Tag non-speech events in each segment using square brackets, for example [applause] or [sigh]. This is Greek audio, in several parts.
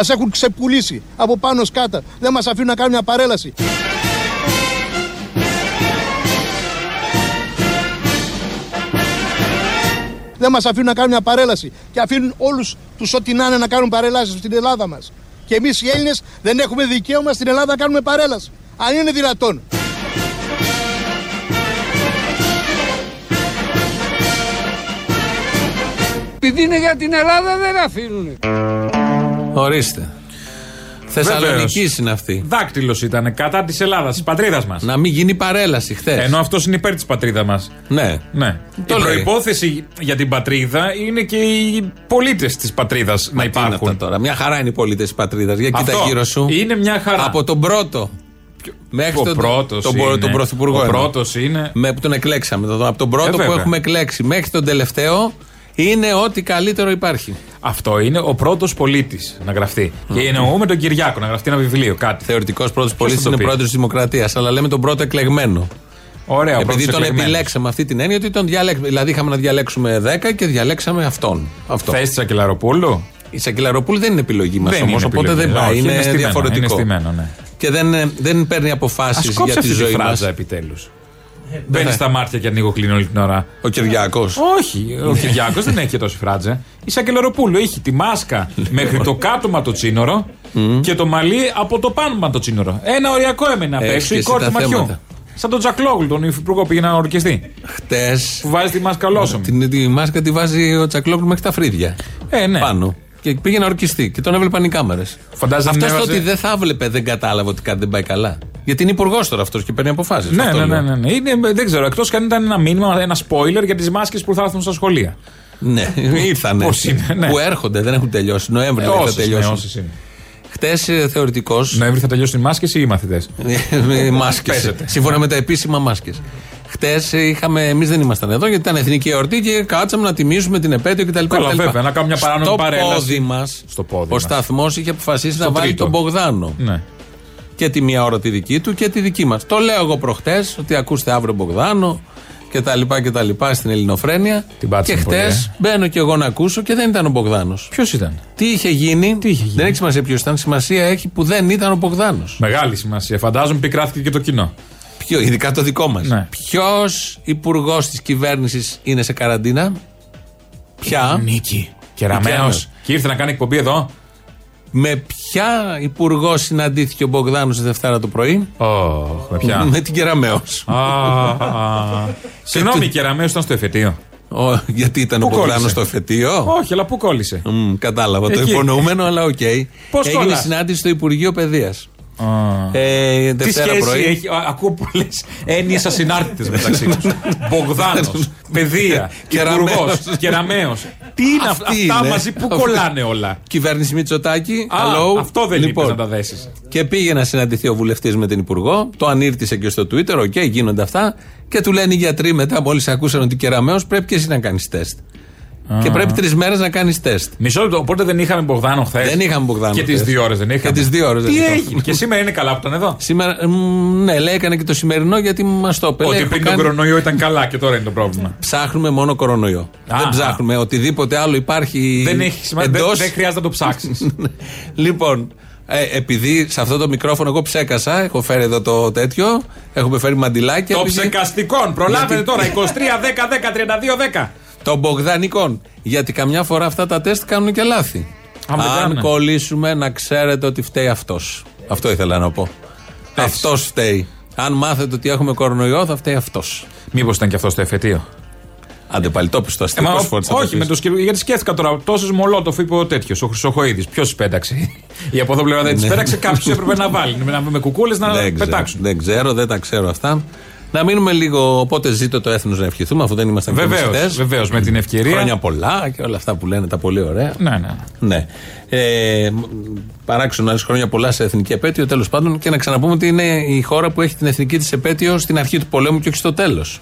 Μας έχουν ξεπουλήσει από πάνω σκάτα. Δεν μας αφήνουν να κάνουμε μια παρέλαση. Δεν μας αφήνουν να κάνουμε μια παρέλαση. Και αφήνουν όλους τους ό,τι να είναι να κάνουν παρελάσεις στην Ελλάδα μας. Και εμείς οι Έλληνες δεν έχουμε δικαίωμα στην Ελλάδα να κάνουμε παρέλαση. Αν είναι δυνατόν. Επειδή είναι για την Ελλάδα δεν αφήνουν. Ορίστε. Θεσσαλονική είναι αυτή. Δάκτυλος ήταν κατά της Ελλάδας, της πατρίδας μας. Να μην γίνει παρέλαση χθες. Ενώ αυτός είναι υπέρ της πατρίδας μας. Ναι. Ναι. Το η λέει. προπόθεση για την πατρίδα είναι και οι πολίτες της πατρίδας να Τι είναι αυτά υπάρχουν. τώρα; Μια χαρά είναι οι πολίτες της πατρίδας. Για κοίτα Αυτό γύρω σου. Είναι μια χαρά. Από τον πρώτο. Μέχρι ο τον, πρώτος. τον, τον, τον πρωθυπουργό. Ο εννοώ. πρώτος είναι. Με, που τον εκλέξαμε. τον- Από τον πρώτο Ε, που βέβαια. έχουμε εκλέξει μέχρι τον τελευταίο είναι ό,τι καλύτερο υπάρχει. Αυτό είναι ο πρώτος πολίτης να γραφτεί. Και εννοούμε τον Κυριάκο να γραφτεί ένα βιβλίο, κάτι. Θεωρητικός πρώτος πολίτη θα το είναι πει; πρόεδρος της Δημοκρατίας. Αλλά λέμε τον πρώτο εκλεγμένο. Ωραία, ο Επειδή πρώτος τον εκλεγμένος. επιλέξαμε αυτή την έννοια ότι τον διαλέξαμε. Δηλαδή είχαμε να διαλέξουμε 10 και διαλέξαμε αυτόν. Αυτό. Θέση της Ακελαροπούλου. Η Σακελαροπούλου δεν είναι επιλογή μας Δεν όμως, είναι οπότε επιλογή. δεν πάει. Όχι, είναι, είναι στημένο, διαφορετικό. είναι στημένο, ναι. Και δεν, ε, δεν παίρνει Α αποφάσεις κόψεις για τη αυτή τη ζωή μας. φράζα επιτέλους. Μπαίνει ναι. στα μάτια και ανοίγω κλείνω όλη την ώρα. Ο Κυριακό. Όχι, ο Κυριάκος δεν έχει και τόση φράτζα. Η Σακελαροπούλου έχει τη μάσκα μέχρι το κάτω το τσίνορο και το μαλλί από το πάνω το τσίνορο. Ένα οριακό έμενε απ' Έχεις έξω, και η εσύ κόρη τα του ματιού. θέματα. Σαν τον Τζακλόγλου, τον υφυπουργό πήγε να ορκιστεί. Χτες. Που βάζει τη μάσκα ολόσωμη. Την, τη μάσκα τη βάζει ο Τσακλόγλου μέχρι τα φρύδια. Ε, ναι. Πάνω. Και πήγε να ορκιστεί και τον έβλεπαν οι κάμερες. Φαντάζεσαι Αυτός να το έβαζε- ότι δεν θα έβλεπε δεν κατάλαβε ότι κάτι δεν πάει καλά. Γιατί είναι υπουργός τώρα αυτός και παίρνει αποφάσεις. Ναι, ναι, ναι, ναι, ναι. Είναι, δεν ξέρω, εκτός και αν ήταν ένα μήνυμα, ένα spoiler για τις μάσκες που θα έρθουν στα σχολεία. Ναι, [laughs] ήρθανε. Πώς είναι, ναι. Που έρχονται, δεν έχουν τελειώσει. Νοέμβρη Ε, λέει, θα όσες, ναι, τελειώσουν. όσες είναι. Χτες θεωρητικός. Νοέμβρη θα τελειώσουν οι μάσκες ή οι μαθητές; μάσκες. Παίζεται. Σύμφωνα με τα επίσημα μάσκες. Χτες είχαμε, εμείς δεν ήμασταν εδώ γιατί ήταν εθνική εορτή και κάτσαμε να τιμήσουμε την επέτειο κτλ. Καλά, κτλ. βέβαια, να κάνουμε μια παράνομη Στο παρέλαση. πόδι μας, Στο πόδι ο μας. σταθμός είχε αποφασίσει Στο να βάλει τρίτο. τον Μπογδάνο. Ναι. Και τη μία ώρα τη δική του και τη δική μας. Το λέω εγώ προχτές ότι ακούστε αύριο Μπογδάνο και τα λοιπά και τα λοιπά στην Ελληνοφρένεια. Την πάτησε και πολύ, χτες ε. μπαίνω κι εγώ να ακούσω και δεν ήταν ο Μπογδάνος. Ποιος ήταν; Τι είχε γίνει, Τι είχε γίνει; δεν έχει σημασία ποιος ήταν. Σημασία έχει που δεν ήταν ο Μπογδάνος. Μεγάλη σημασία. Φαντάζομαι πικράθηκε και το κοινό. Ποιο, ειδικά το δικό μας. Ναι. Ποιος υπουργός της κυβέρνησης είναι σε καραντίνα, Ποια, Νίκη. Κεραμαίο. Κεραμέως. Και ήρθε να κάνει εκπομπή εδώ. με ποια υπουργό συναντήθηκε ο Μπογδάνος τη Δευτέρα το πρωί, Ωχ, με ποια; με την Κεραμέως. Α, α. Συγγνώμη, Κεραμέως ήταν στο εφετείο. γιατί ήταν ο Πού Μπογδάνος κόλλησε; στο εφετείο; Όχι, αλλά πού κόλλησε; Μμ, κατάλαβα το Εκεί. υπονοούμενο, αλλά οκ. Πώς Έγινε κολλάς; συνάντηση στο Υπουργείο Παιδείας. Α. Ε, Τι Δευτέρα σχέση πρωί. έχει, α, ακούω πολλές έννοιες ασυνάρτητες μεταξύ τους. [laughs] Μπογδάνος, παιδεία, [laughs] Κεραμέως. υπουργό, Κεραμέως. Τι είναι αυτά, Αυτή αυτά είναι; μαζί που Αυτή. κολλάνε όλα. Κυβέρνηση Μητσοτάκη. Α, hello. αυτό δεν λοιπόν, είπες να τα δέσεις. Και πήγε να συναντηθεί ο βουλευτής με την Υπουργό. Το ανήρτησε και στο Twitter. OK, γίνονται αυτά. Και του λένε οι γιατροί μετά, μόλις ακούσαν ότι Κεραμέως, πρέπει και εσύ να κάνεις τεστ. Και πρέπει τρεις μέρες να κάνεις τεστ. Μισό λεπτό, οπότε δεν είχαμε Μπογδάνο χθες. Δεν είχαμε Μπογδάνο Και τις χθες. δύο ώρες δεν είχαμε. Και τις δύο ώρες δεν Τι είχαμε. έγινε. και σήμερα είναι καλά που ήταν εδώ; Σήμερα, μ, ναι, λέει, έκανε και το σημερινό γιατί μας το είπε. Λέει, Ότι έχω πριν τον κάνει- κορονοϊό ήταν καλά και τώρα είναι το πρόβλημα. Ψάχνουμε μόνο κορονοϊό. Α, δεν α. ψάχνουμε οτιδήποτε άλλο υπάρχει. Δεν έχει σημασία. Δεν, εντός. δεν χρειάζεται να το ψάξεις. [laughs] λοιπόν, ε, επειδή σε αυτό το μικρόφωνο εγώ ψέκασα, έχω φέρει εδώ το τέτοιο, έχουμε φέρει μαντιλάκια. το επειδή- ψεκαστικών. Προλάβετε Γιατί- τώρα. 23, 10, 10, 32, 10. Των Μπογδανικών. Γιατί καμιά φορά αυτά τα τεστ κάνουν και λάθη. Α, δεν Αν κάνουνε. κολλήσουμε, να ξέρετε ότι φταίει αυτός. Αυτό ήθελα να πω. Αυτός φταίει. Αν μάθετε ότι έχουμε κορονοϊό, θα φταίει αυτός. Μήπως ήταν και αυτός στο εφετείο; Άντε πάλι το πεις το Ε, αστείο. μα, πόσες φορές θα το όχι, πεις. με το σκεπτο... γιατί σκέφτηκα τώρα. Τόσες μολότοφ είπε ο τέτοιος, ο Χρυσοχοίδης. Ποιος πέταξε; [laughs] Η από εδώ πλευρά δεν τι Ναι. πέταξε, κάποιο έπρεπε να βάλει. Με, με κουκούλες να δεν ξέρω, πετάξουν. δεν ξέρω, δεν τα ξέρω αυτά. Να μείνουμε λίγο. Οπότε ζήτω το έθνος να ευχηθούμε, αφού δεν ήμασταν Βεβαίως, κομμουνιστές. βεβαίως, με την ευκαιρία. Χρόνια πολλά και όλα αυτά που λένε τα πολύ ωραία. Ναι, ναι. Ναι. Ε, παράξενο άλλες χρόνια πολλά σε εθνική επέτειο, τέλος πάντων. Και να ξαναπούμε ότι είναι η χώρα που έχει την εθνική της επέτειο στην αρχή του πολέμου και όχι στο τέλος.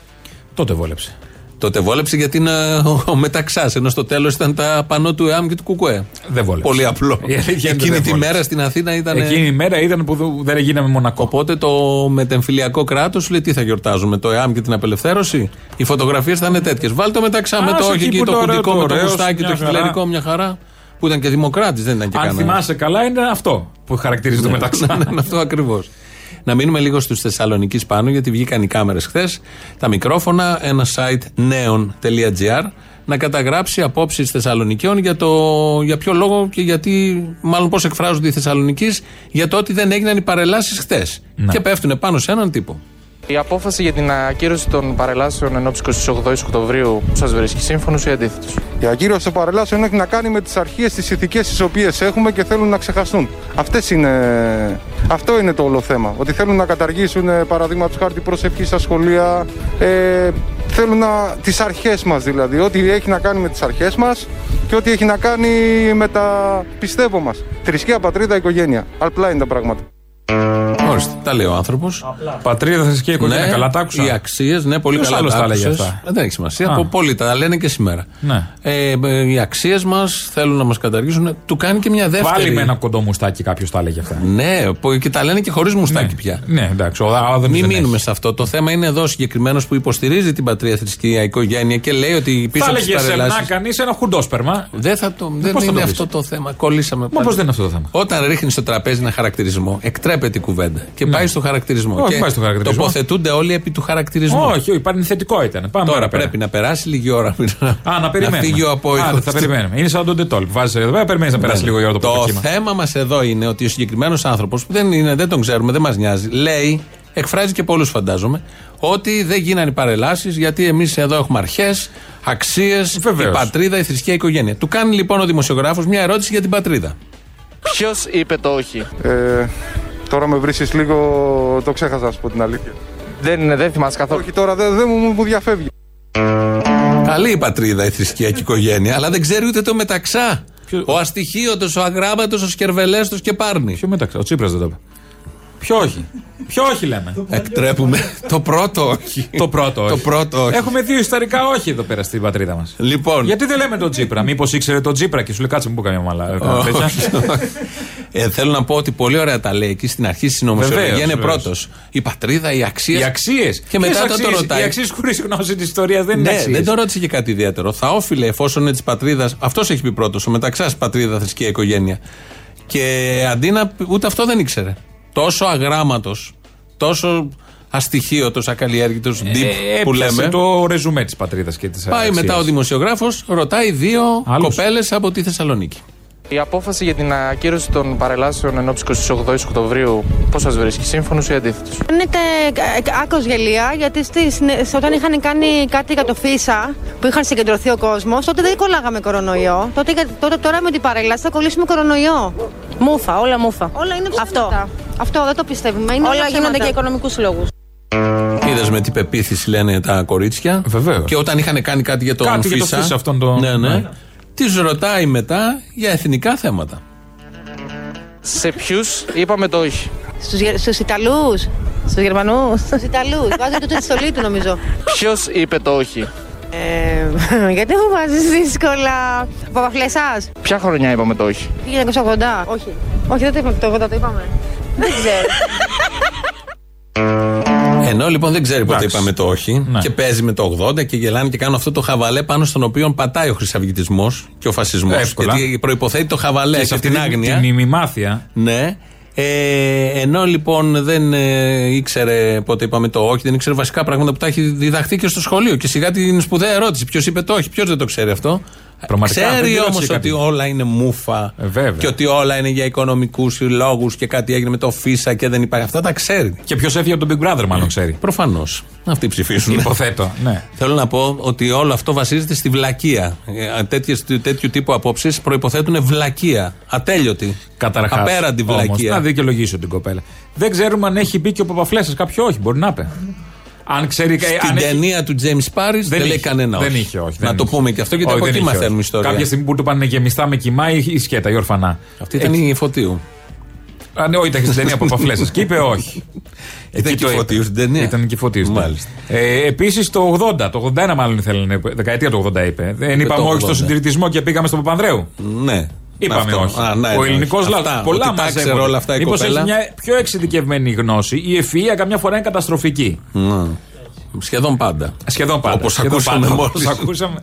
Τότε βόλεψε. Τότε βόλεψε γιατί είναι ο, ο μεταξάς, ενώ στο τέλος ήταν τα πανό του ΕΑΜ και του ΚΚΕ. Δεν βόλεψε. Πολύ απλό. Η αλήθεια είναι ότι Εκείνη δεν τη βόλεψε. μέρα στην Αθήνα ήταν. Εκείνη η μέρα ήταν που δο- δεν γίναμε μονακό. Οπότε το μετεμφυλιακό κράτος σου λέει τι θα γιορτάζουμε, το ΕΑΜ και την απελευθέρωση; Οι φωτογραφίες θα είναι τέτοιες. Βάλτε το μεταξά Α, με το σε όχι εκεί εκεί, που το είναι ωραίο, κουντικό το με το ωραίο, μουστάκι, μια το χαρά. χιλερικό, μια χαρά. Που ήταν και δημοκράτης, δεν ήταν και Αν κανένας. θυμάσαι καλά, είναι αυτό που χαρακτηρίζει το μεταξύ. Ναι, ναι, αυτό ακριβώς. Να μείνουμε λίγο στους Θεσσαλονίκης πάνω, γιατί βγήκαν οι κάμερες χθες, τα μικρόφωνα, ένα site neon.gr να καταγράψει απόψεις Θεσσαλονικαίων για, το, για ποιο λόγο και γιατί, μάλλον πώς εκφράζονται οι Θεσσαλονίκη για το ότι δεν έγιναν οι παρελάσεις χθες. Ναι. Και πέφτουν πάνω σε έναν τύπο. Η απόφαση για την ακύρωση των παρελάσεων εν ώψη 28 Οκτωβρίου σας βρίσκει σύμφωνος ή αντίθετος; Η ακύρωση των παρελάσεων έχει να κάνει με τις αρχές, τις ηθικές τις οποίες έχουμε και θέλουν να ξεχαστούν. Αυτές είναι... Αυτό είναι το όλο θέμα. Ότι θέλουν να καταργήσουν, ε, παραδείγματος χάρη, προσευχή στα σχολεία. Ε, θέλουν να... τις αρχές μας δηλαδή. Ό,τι έχει να κάνει με τις αρχές μας και ό,τι έχει να κάνει με τα πιστεύω μας. Θρησκεία, πατρίδα, οικογένεια. Απλά είναι τα πράγματα. Ορίστε, τα λέει ο άνθρωπος; Πατρίδα, θρησκεία, οικογένεια. καλά τα άκουσα. Οι αξίες, ναι, πολύ Ποιος καλά άλλος τα τα έλεγε άκουσες; αυτά; Ε, Δεν έχει σημασία. Α. Από πολλοί τα λένε και σήμερα. Ναι. Ε, ε, οι αξίες μας θέλουν να μας καταργήσουν. Του κάνει και μια δεύτερη. Πάλι με ένα κοντό μουστάκι κάποιος τα έλεγε αυτά. Ναι, που- και τα λένε και χωρίς μουστάκι πια. Ναι, εντάξει. Ο Άδωνης Μην δεν μείνουμε έχει. σε αυτό. Το θέμα είναι εδώ συγκεκριμένος που υποστηρίζει την πατρία θρησκεία οικογένεια και λέει ότι πίσω Θα από τις έλεγε σεμνά παρελάσεις. κανείς ένα χουντόσπερμα. Δεν, θα το, δεν πώς θα είναι το αυτό πεις; το θέμα. Κολλήσαμε. Μα πώς δεν είναι αυτό το θέμα; Όταν ρίχνεις στο τραπέζι ένα χαρακτηρισμό, εκτρέπεται η κουβέντα και πάει στο χαρακτηρισμό. Ναι. Όχι, και πάει στο χαρακτηρισμό. Τοποθετούνται όλοι επί του χαρακτηρισμού. Όχι, όχι, υπάρχει θετικό ήταν. Πάμε Τώρα παραπέρα. πρέπει να περάσει λίγη ώρα. Α, να περιμένουμε. φύγει ο απόϊχος. Α, θα περιμένουμε. Είναι σαν τον Ντετόλ που βάζεις εδώ πέρα, περιμένεις να περάσει Ναι. λίγο η ώρα το Το πρώτο κύμα. θέμα μας εδώ είναι ότι ο συγκεκριμένος άνθρωπος, που δεν, είναι, δεν τον ξέρουμε, δεν μας νοιάζει, λέει, εκφράζει και πολλούς φαντάζομαι, ότι δεν γίνανε παρελάσεις γιατί εμείς εδώ έχουμε αρχές, αξίες, η Βεβαίως. πατρίδα, η θρησκεία, η οικογένεια. Του κάνει λοιπόν ο δημοσιογράφος μια ερώτηση για την πατρίδα. Ποιος είπε το όχι; Ε, τώρα με βρίσκεις λίγο. Το ξέχασα, να σου πω την αλήθεια. Δεν, δεν θυμάσαι καθόλου. Όχι, τώρα δεν δεν μου, μου διαφεύγει. Καλή η πατρίδα, η θρησκεία και η οικογένεια, αλλά δεν ξέρει ούτε το μεταξά. Ποιο- Ο αστοιχείωτος, ο αγράμματος, ο σκερβελέστος και πάρνει. Ποιο μεταξύ, ο Τσίπρας δεν το είπε. Ποιο όχι; Ποιο όχι λέμε; Εκτρέπουμε. το πρώτο όχι. το πρώτο όχι. Το πρώτο όχι. Έχουμε δύο ιστορικά όχι εδώ πέρα στην πατρίδα μας. Λοιπόν. Γιατί δεν λέμε τον Τσίπρα, μήπως ήξερε τον Τσίπρα και σου λέει κάτσε μου που καμιά μαλά. Όχι, τέτοια. όχι. Ε, θέλω να πω ότι πολύ ωραία τα λέει εκεί στην αρχή στη συνωμοσιολογία. Βεβαίως, Είναι βεβαίως. πρώτος. Η πατρίδα, οι αξίες. Οι αξίες. Και μετά όταν το ρωτάει. Οι αξίες χωρίς γνώση της ιστορίας δεν είναι Ναι, αξίες. δεν το ρώτησε και κάτι ιδιαίτερο. Θα όφιλε εφόσον είναι της πατρίδας. Αυτός έχει πει πρώτος. Ο μεταξάς πατρίδα, θρησκεία, οικογένεια. Και αντί να. πει- Ούτε αυτό δεν ήξερε. Τόσο αγράμματος, τόσο αστοιχείωτος, ακαλλιέργητος, deep Ε, που έπιασε λέμε. το ρεζουμέ της πατρίδας και της Πάει μετά ο δημοσιογράφος, ρωτάει δύο Άλλους. κοπέλες από τη Θεσσαλονίκη. Η απόφαση για την ακύρωση των παρελάσεων εν ώψη 28 Οκτωβρίου πώς σας βρίσκει σύμφωνος ή αντίθετος; Φαίνεται άκρος γελία γιατί στις, όταν είχαν κάνει κάτι για το ΦΙΣΑ που είχαν συγκεντρωθεί ο κόσμος, τότε δεν κολλάγαμε κορονοϊό. Τότε, τότε τώρα με την παρέλαση θα κολλήσουμε κορονοϊό. Μούφα, όλα μούφα. Όλα είναι Αυτό. ψέματα. Αυτό δεν το πιστεύουμε. Είναι Όλα γίνονται ψέματα. για οικονομικούς λόγους. Είδες με τι πεποίθηση λένε τα κορίτσια; Βεβαίως. Και όταν είχαν κάνει κάτι για τον Κάτι για το Φίσα. Φίσα αυτόν τον- Ναι, ναι. ναι. Τις ρωτάει μετά για εθνικά θέματα. Σε ποιους είπαμε το όχι. Στους, Γε- στους Ιταλούς. Στους Γερμανούς. Στους Ιταλούς. Βάζετε το τη στολή του νομίζω. Ποιος είπε το όχι. Ε, γιατί μου βάζεις δύσκολα. Παπαφλεσάς. Ποια χρονιά είπαμε το όχι; 1980. Όχι. Όχι, δεν το είπαμε. Το 80 το είπαμε. δεν ξέρω. [laughs] Ενώ λοιπόν δεν ξέρει πότε Εντάξει. είπαμε το όχι Ναι. και παίζει με το 80 και γελάνε και κάνουν αυτό το χαβαλέ πάνω στον οποίο πατάει ο χρυσαυγητισμός και ο φασισμός. Εύκολα. Γιατί προποθέτει το χαβαλέ Και και, σε αυτή την την, άγνοια. την ημιμάθεια. Ναι. Ε, ενώ λοιπόν δεν ε, ήξερε πότε είπαμε το όχι, δεν ήξερε βασικά πράγματα που τα έχει διδαχθεί και στο σχολείο. Και σιγά την σπουδαία ερώτηση: Ποιος είπε το όχι, ποιος δεν το ξέρει αυτό. Πραγματικά, δεν ξέρει τη όμως ρώτησε ότι κάτι. όλα είναι μούφα Ε, βέβαια. και ότι όλα είναι για οικονομικούς λόγους και κάτι έγινε με το φίσα και δεν υπάρχει. Αυτά τα ξέρει. Και ποιος έφυγε από τον Big Brother, μάλλον ξέρει. Προφανώς. Αυτοί ψηφίσουν. Υποθέτω, ναι. Θέλω να πω ότι όλο αυτό βασίζεται στη βλακεία. Ε, τέτοιες, τέτοιου τύπου απόψεις προποθέτουν βλακεία. Ατέλειωτη. Καταρχάς. Απέραντη βλακεία. Να δικαιολογήσω την κοπέλα. Δεν ξέρουμε αν έχει μπει και ο Παπαφλέσσας κάποιο όχι. Μπορεί να πει. Αν ξέρει. Στην αν έχει- ταινία του James Paris δεν, λέει είχε. κανένα Δεν όχι. είχε, όχι. Να δεν το είχε. πούμε και αυτό, γιατί Όχι, από δεν εκεί είχε, μαθαίνουμε όχι. ιστορία. Κάποια στιγμή που του πάνε γεμιστά με κοιμά ή ή σκέτα ή ορφανά. Αυτή ήταν η φωτίου. Α, ναι, όχι, ήταν στην ταινία Παπαφλέσσα. [laughs] και είπε όχι. Ήταν και το είπε. Φωτίου στην ταινία. Ήταν και φωτίου. στην ταινία. Μάλιστα. Ε, Επίσης το 80, το 81 μάλλον ήθελε, δεκαετία του 80 είπε. Δεν είπαμε το όχι στο 80. συντηρητισμό και πήγαμε στον Παπανδρέου. Ναι. Είπαμε Αυτό. όχι. Α, ναι, ο ναι, ελληνικός όχι. λαός. Αυτά, Πολλά ότι τα μαζεύονται. ήξερε όλα αυτά η Μήπως κοπέλα. έχει μια πιο εξειδικευμένη γνώση. Η ευφυα καμιά φορά είναι καταστροφική. Ναι. Σχεδόν πάντα. Σχεδόν πάντα. Όπως Σχεδόν ακούσαμε πάντα. μόλις. Όπως ακούσαμε.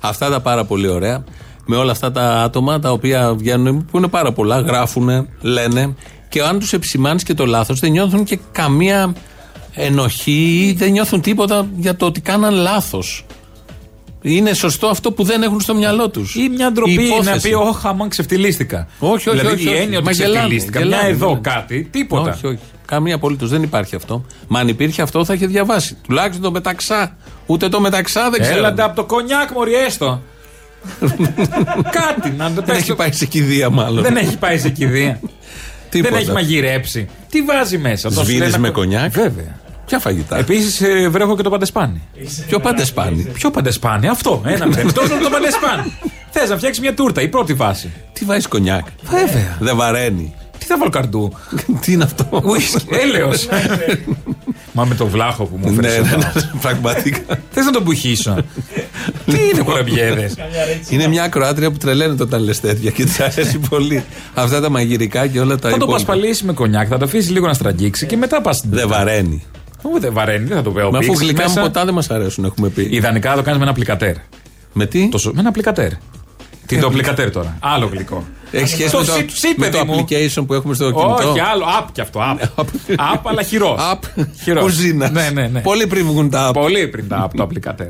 Αυτά τα πάρα πολύ ωραία. με όλα αυτά τα άτομα τα οποία βγαίνουν, που είναι πάρα πολλά, γράφουν, λένε και αν τους επισημάνεις και το λάθος, δεν νιώθουν και καμία ενοχή ή δεν νιώθουν τίποτα για το ότι κάναν λάθος. Είναι σωστό αυτό που δεν έχουν στο μυαλό τους. Ή μια ντροπή να πει, Όχι, αμάν ξεφτυλίστηκα. Όχι, όχι, δηλαδή όχι, η όχι. έννοια Μα ότι γελάνε, ξεφτυλίστηκα. Μια γελάνε, εδώ ναι. κάτι, τίποτα. Όχι, όχι. Καμία απολύτως δεν υπάρχει αυτό. Μα αν υπήρχε αυτό θα είχε διαβάσει. Τουλάχιστον το μεταξά. Ούτε το μεταξά δεν ξέρω. Έλαντε από το κονιάκ, Μωρή, έστω. [laughs] κάτι να το Δεν πες έχει στο- πάει σε κηδεία μάλλον. Δεν έχει πάει σε κηδεία. [laughs] Τίποτα. Δεν έχει μαγειρέψει. Τι βάζει μέσα. το Σβήνεις σου με λένε- κονιάκ; Βέβαια. Ποια φαγητά; Επίσης βρέχω και το παντεσπάνι. Ποιο πάτε σπάνι. Ποιο παντεσπάνι, αυτό. Ένα μηδέν. Τόσο το παντεσπάνι. [laughs] Θες να φτιάξεις μια τούρτα, η πρώτη βάση. Τι βάζεις κονιάκ; Βέβαια. Δεν βαραίνει. Τι θα βάλω καρντού; [laughs] Τι είναι αυτό; Έλεος. [laughs] Μα με το βλάχο που μου Ναι, φέρνει. ναι, ναι, πραγματικά. Θες να τον πουχίσω. Τι είναι κουραμπιέδε. Είναι μια ακροάτρια που τρελαίνεται όταν λες τέτοια και της αρέσει πολύ. Αυτά τα μαγειρικά και όλα τα Θα το υπόλοιπα. πασπαλίσεις με κονιάκ, θα το αφήσεις λίγο να στραγγίξει και μετά πας. Δεν βαραίνει. Δεν βαραίνει, δεν θα το πω. Μα αφού Πήξεις γλυκά μέσα. μου ποτά δεν μας αρέσουν, έχουμε πει. Ιδανικά να το κάνεις με ένα πλικατέρ. Με τι; Το σο- Με ένα πλικατέρ. Τι το πλικατέρ τώρα. Άλλο γλυκό. Έχει σχέση Το με το, σι- σι, με το παιδί μου. application που έχουμε στο κινητό. Όχι, άλλο. Απ κι αυτό. [laughs] Απ. Απ, αλλά χειρός. App Χειρός. κουζίνας. Ναι, ναι, ναι. Πολύ πριν βγουν τα app. Πολύ πριν τα από το applicator.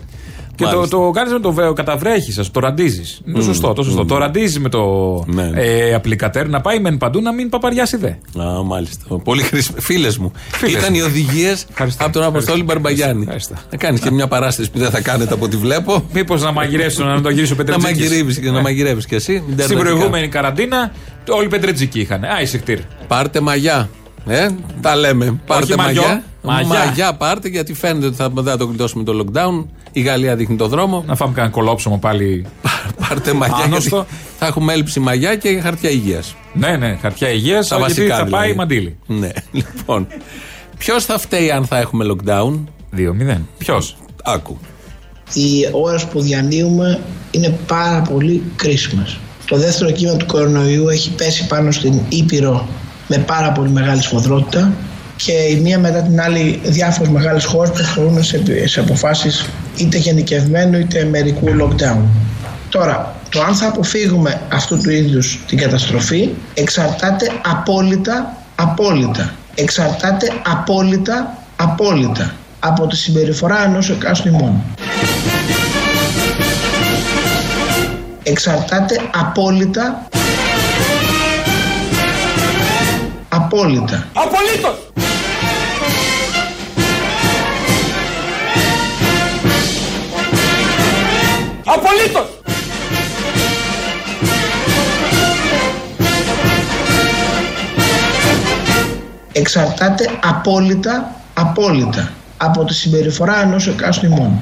Και το, Μάλιστα. το κάνεις με το βέβαιο, καταβρέχεις, το ραντίζεις. Είναι το σωστό, το σωστό. Το ραντίζεις με το Ναι. ε, applicator να πάει μεν παντού να μην παπαριάσει δε. Α, μάλιστα. Πολύ χρήσιμο. Φίλες μου. Φίλες Ήταν μου. οι οδηγίες Ευχαριστώ. από τον Αποστόλη Ευχαριστώ. Μπαρμπαγιάννη. Ευχαριστώ. Να κάνεις και μια παράσταση που δεν θα κάνετε από ό,τι βλέπω. Μήπως να μαγειρεύσει να το γυρίσει ο Να Πετρετζίκης. μαγειρεύεις και να Ναι. μαγειρεύεις κι εσύ. Στην Ιντερνετικά. προηγούμενη καραντίνα όλοι οι Πετρετζίκοι είχαν. Α, εισηχτήρ. Πάρτε μαγιά. Ε, τα λέμε. Πάρτε μαγιό. μαγιά. Μαγιά. Μαγιά πάρτε γιατί φαίνεται ότι θα, δεν θα το γλιτώσουμε το lockdown. Η Γαλλία δείχνει το δρόμο. Να φάμε κανένα κολόψωμο πάλι. Πάρτε μαγιά. Άγνωστο. γιατί θα έχουμε έλλειψη μαγιά και χαρτιά υγείας. ναι, ναι, χαρτιά υγείας. Τα Γιατί βασικά. θα πάει δηλαδή. μαντίλι. Ναι, [laughs] λοιπόν. Ποιος θα φταίει αν θα έχουμε lockdown; 2-0. Ποιος; Άκου. οι ώρες που διανύουμε είναι πάρα πολύ κρίσιμες. Το δεύτερο κύμα του κορονοϊού έχει πέσει πάνω στην Ήπειρο με πάρα πολύ μεγάλη σφοδρότητα και η μία μετά την άλλη διάφορες μεγάλες χώρες προχωρούν σε, σε αποφάσεις είτε γενικευμένου είτε μερικού lockdown. Τώρα, το αν θα αποφύγουμε αυτού του είδους την καταστροφή εξαρτάται απόλυτα, απόλυτα, εξαρτάται απόλυτα, απόλυτα από τη συμπεριφορά ενός εκάστοτε ημών. Εξαρτάται απόλυτα, απόλυτα Απολύτως! Απολύτως! εξαρτάται απόλυτα, απόλυτα από τη συμπεριφορά ενός εκάστοτε ημών.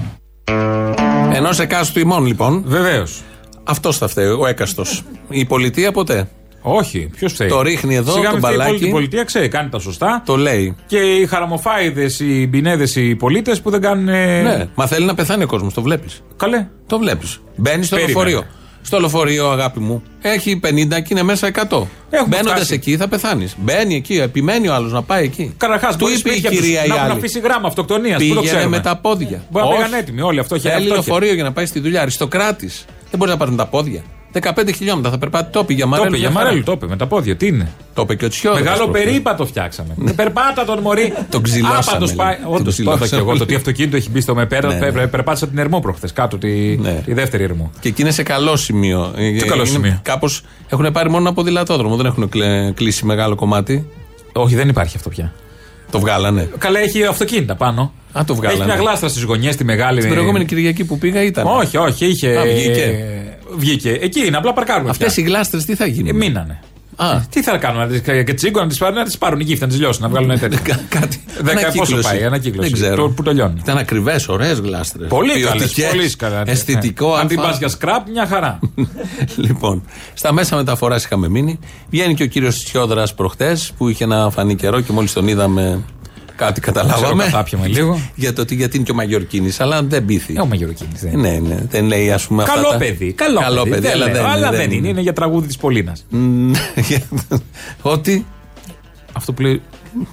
Ενός εκάστου ημών λοιπόν. Βεβαίως. Αυτός θα φταίει, ο έκαστος. Η πολιτεία ποτέ. Όχι, ποιος φταίει. Το ρίχνει εδώ, Σιγά τον μην φταίει μπαλάκι. πολύ, Η πολιτεία ξέρει, κάνει τα σωστά. Το λέει. Και οι χαραμοφάιδες, οι μπινέδες, οι πολίτες που δεν κάνουν. Ναι, μα θέλει να πεθάνει ο κόσμος, το βλέπεις. Καλέ. Το βλέπεις. Μπαίνει στο Περίμενε. λεωφορείο. Στο λεωφορείο, αγάπη μου, έχει 50 και είναι μέσα 100. Μπαίνοντα φτάσει. εκεί θα πεθάνεις. Μπαίνει εκεί, επιμένει ο άλλος να πάει εκεί. Καταρχάς, του είπε η κυρία η να έχουν άλλη. αφήσει γράμμα αυτοκτονίας. Πού το Πήγαινε ξέρουμε. με τα πόδια. Μπορεί να Όχι. πήγαν έτοιμοι όλοι. Αυτό έχει Θέλει αυτό έχει. λεωφορείο για να πάει στη δουλειά. Αριστοκράτης. Δεν μπορείς να πάρεις με τα πόδια. 15 χιλιόμετρα θα περπάτει. Το είπε για Το Μαρέλο. είπε για μια χαρά. Μαρέλο, το είπε με τα πόδια. Τι είναι; Το είπε και ο Τσιόδρα. Μεγάλο περίπατο φτιάξαμε. Περπάτα τον Μωρή. Τον ξυλώσαμε, Άπαντος πάει. λέει. Τον Όντως το είδα και ξυλώσαμε. εγώ. Το τι αυτοκίνητο έχει μπει στο με πέρα. Ναι, ναι. πε- Περπάτησα την Ερμό προχθές. Κάτω τη, Ναι. τη δεύτερη Ερμό. Και εκεί είναι σε καλό σημείο. Τι καλό σημείο; Κάπω έχουν πάρει μόνο από ποδηλατόδρομο. Δεν έχουν κλε- κλείσει μεγάλο κομμάτι. Όχι, δεν υπάρχει αυτό πια. Το βγάλανε. Καλά, έχει αυτοκίνητα πάνω. Α, το βγάλανε. Έχει μια γλάστρα στις γωνιές, τη μεγάλη. Την προηγούμενη Κυριακή που πήγα ήταν. Όχι, όχι, είχε. Α, βγήκε. Βγήκε. Εκεί είναι, απλά παρκάρουμε. Αυτές οι γλάστρες τι θα Ε, γίνουν. μείνανε. Α, Τι θα κάνουν, να τις- και τσίγκο να τις πάρουν, να τις πάρουν οι γύφτες, να τις λιώσουν, να βγάλουν τέτοια. [laughs] κάτι. Δέκα, Ανακύκλωση. πόσο πάει, ανακύκλωση. Δεν ξέρω. Το- που το λιώνει. Ήταν ακριβές, ωραίες γλάστρες. Πολύ καλές. Πολύ καλά. Αισθητικό. Αν την αλφα. πας για σκραπ, μια χαρά. [laughs] λοιπόν, στα μέσα μεταφοράς είχαμε μείνει. Βγαίνει και ο κύριος Τσιόδρα προχτές που είχε να φανεί καιρό και μόλις τον είδαμε κάτι καταλάβαμε. Ξέρω καθάπιαμε λίγο. για το ότι γιατί είναι και ο Μαγιορκίνης, αλλά δεν πείθει. Ε, ο Μαγειροκίνη. δεν είναι. Ναι, ναι, δεν λέει ας πούμε αυτά. Καλό τα- παιδί. Καλό, παιδί. δεν αλλά λέω, δεν, αλλά δεν είναι. Είναι για τραγούδι της Πολίνα. Μμ, [laughs] Ότι. Αυτό που λέει.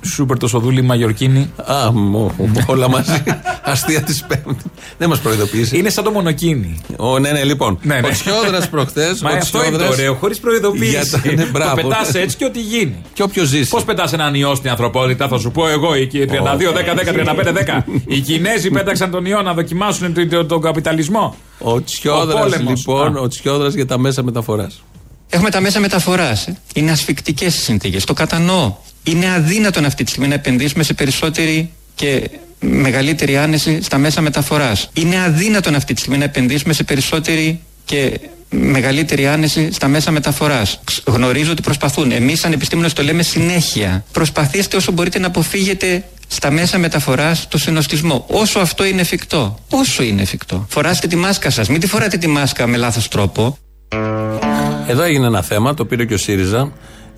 Σούπερ το σοδούλι Μαγιορκίνη. Α, μου, όλα μαζί. Αστεία της Πέμπτης. Δεν μας προειδοποίησε. Είναι σαν το μονοκίνη. Ο, ναι, ναι, λοιπόν. Ναι, ναι. Ο Τσιόδρας προχθές. Μα αυτό είναι το ωραίο, χωρίς προειδοποίηση. Για τα- ναι, το μπράβο. πετάς έτσι και ό,τι γίνει. Και όποιος ζήσει. Πώς πετάς έναν ιό στην ανθρωπότητα, θα σου πω εγώ, οι 32, 10, 10, 35, 10. Οι Κινέζοι πέταξαν τον ιό να δοκιμάσουν τον, τον, τον καπιταλισμό. Ο Τσιόδρας, Ο πόλεμος. λοιπόν, Α. ο Τσιόδρας για τα μέσα μεταφοράς. Έχουμε τα μέσα μεταφοράς. Είναι ασφικτικές οι συνθήκες. Το κατανοώ. Είναι αδύνατον αυτή τη στιγμή να επενδύσουμε σε περισσότερη και μεγαλύτερη άνεση στα μέσα μεταφοράς. Είναι αδύνατον αυτή τη στιγμή να επενδύσουμε σε περισσότερη και μεγαλύτερη άνεση στα μέσα μεταφοράς. Γνωρίζω ότι προσπαθούν. Εμείς, σαν επιστήμονες, το λέμε συνέχεια. Προσπαθήστε όσο μπορείτε να αποφύγετε στα μέσα μεταφοράς το συνοστισμό. Όσο αυτό είναι εφικτό. Όσο είναι εφικτό. Φοράστε τη μάσκα σας. Μην τη φοράτε τη μάσκα με λάθος τρόπο. Εδώ έγινε ένα θέμα, το πήρε και ο ΣΥΡΙΖΑ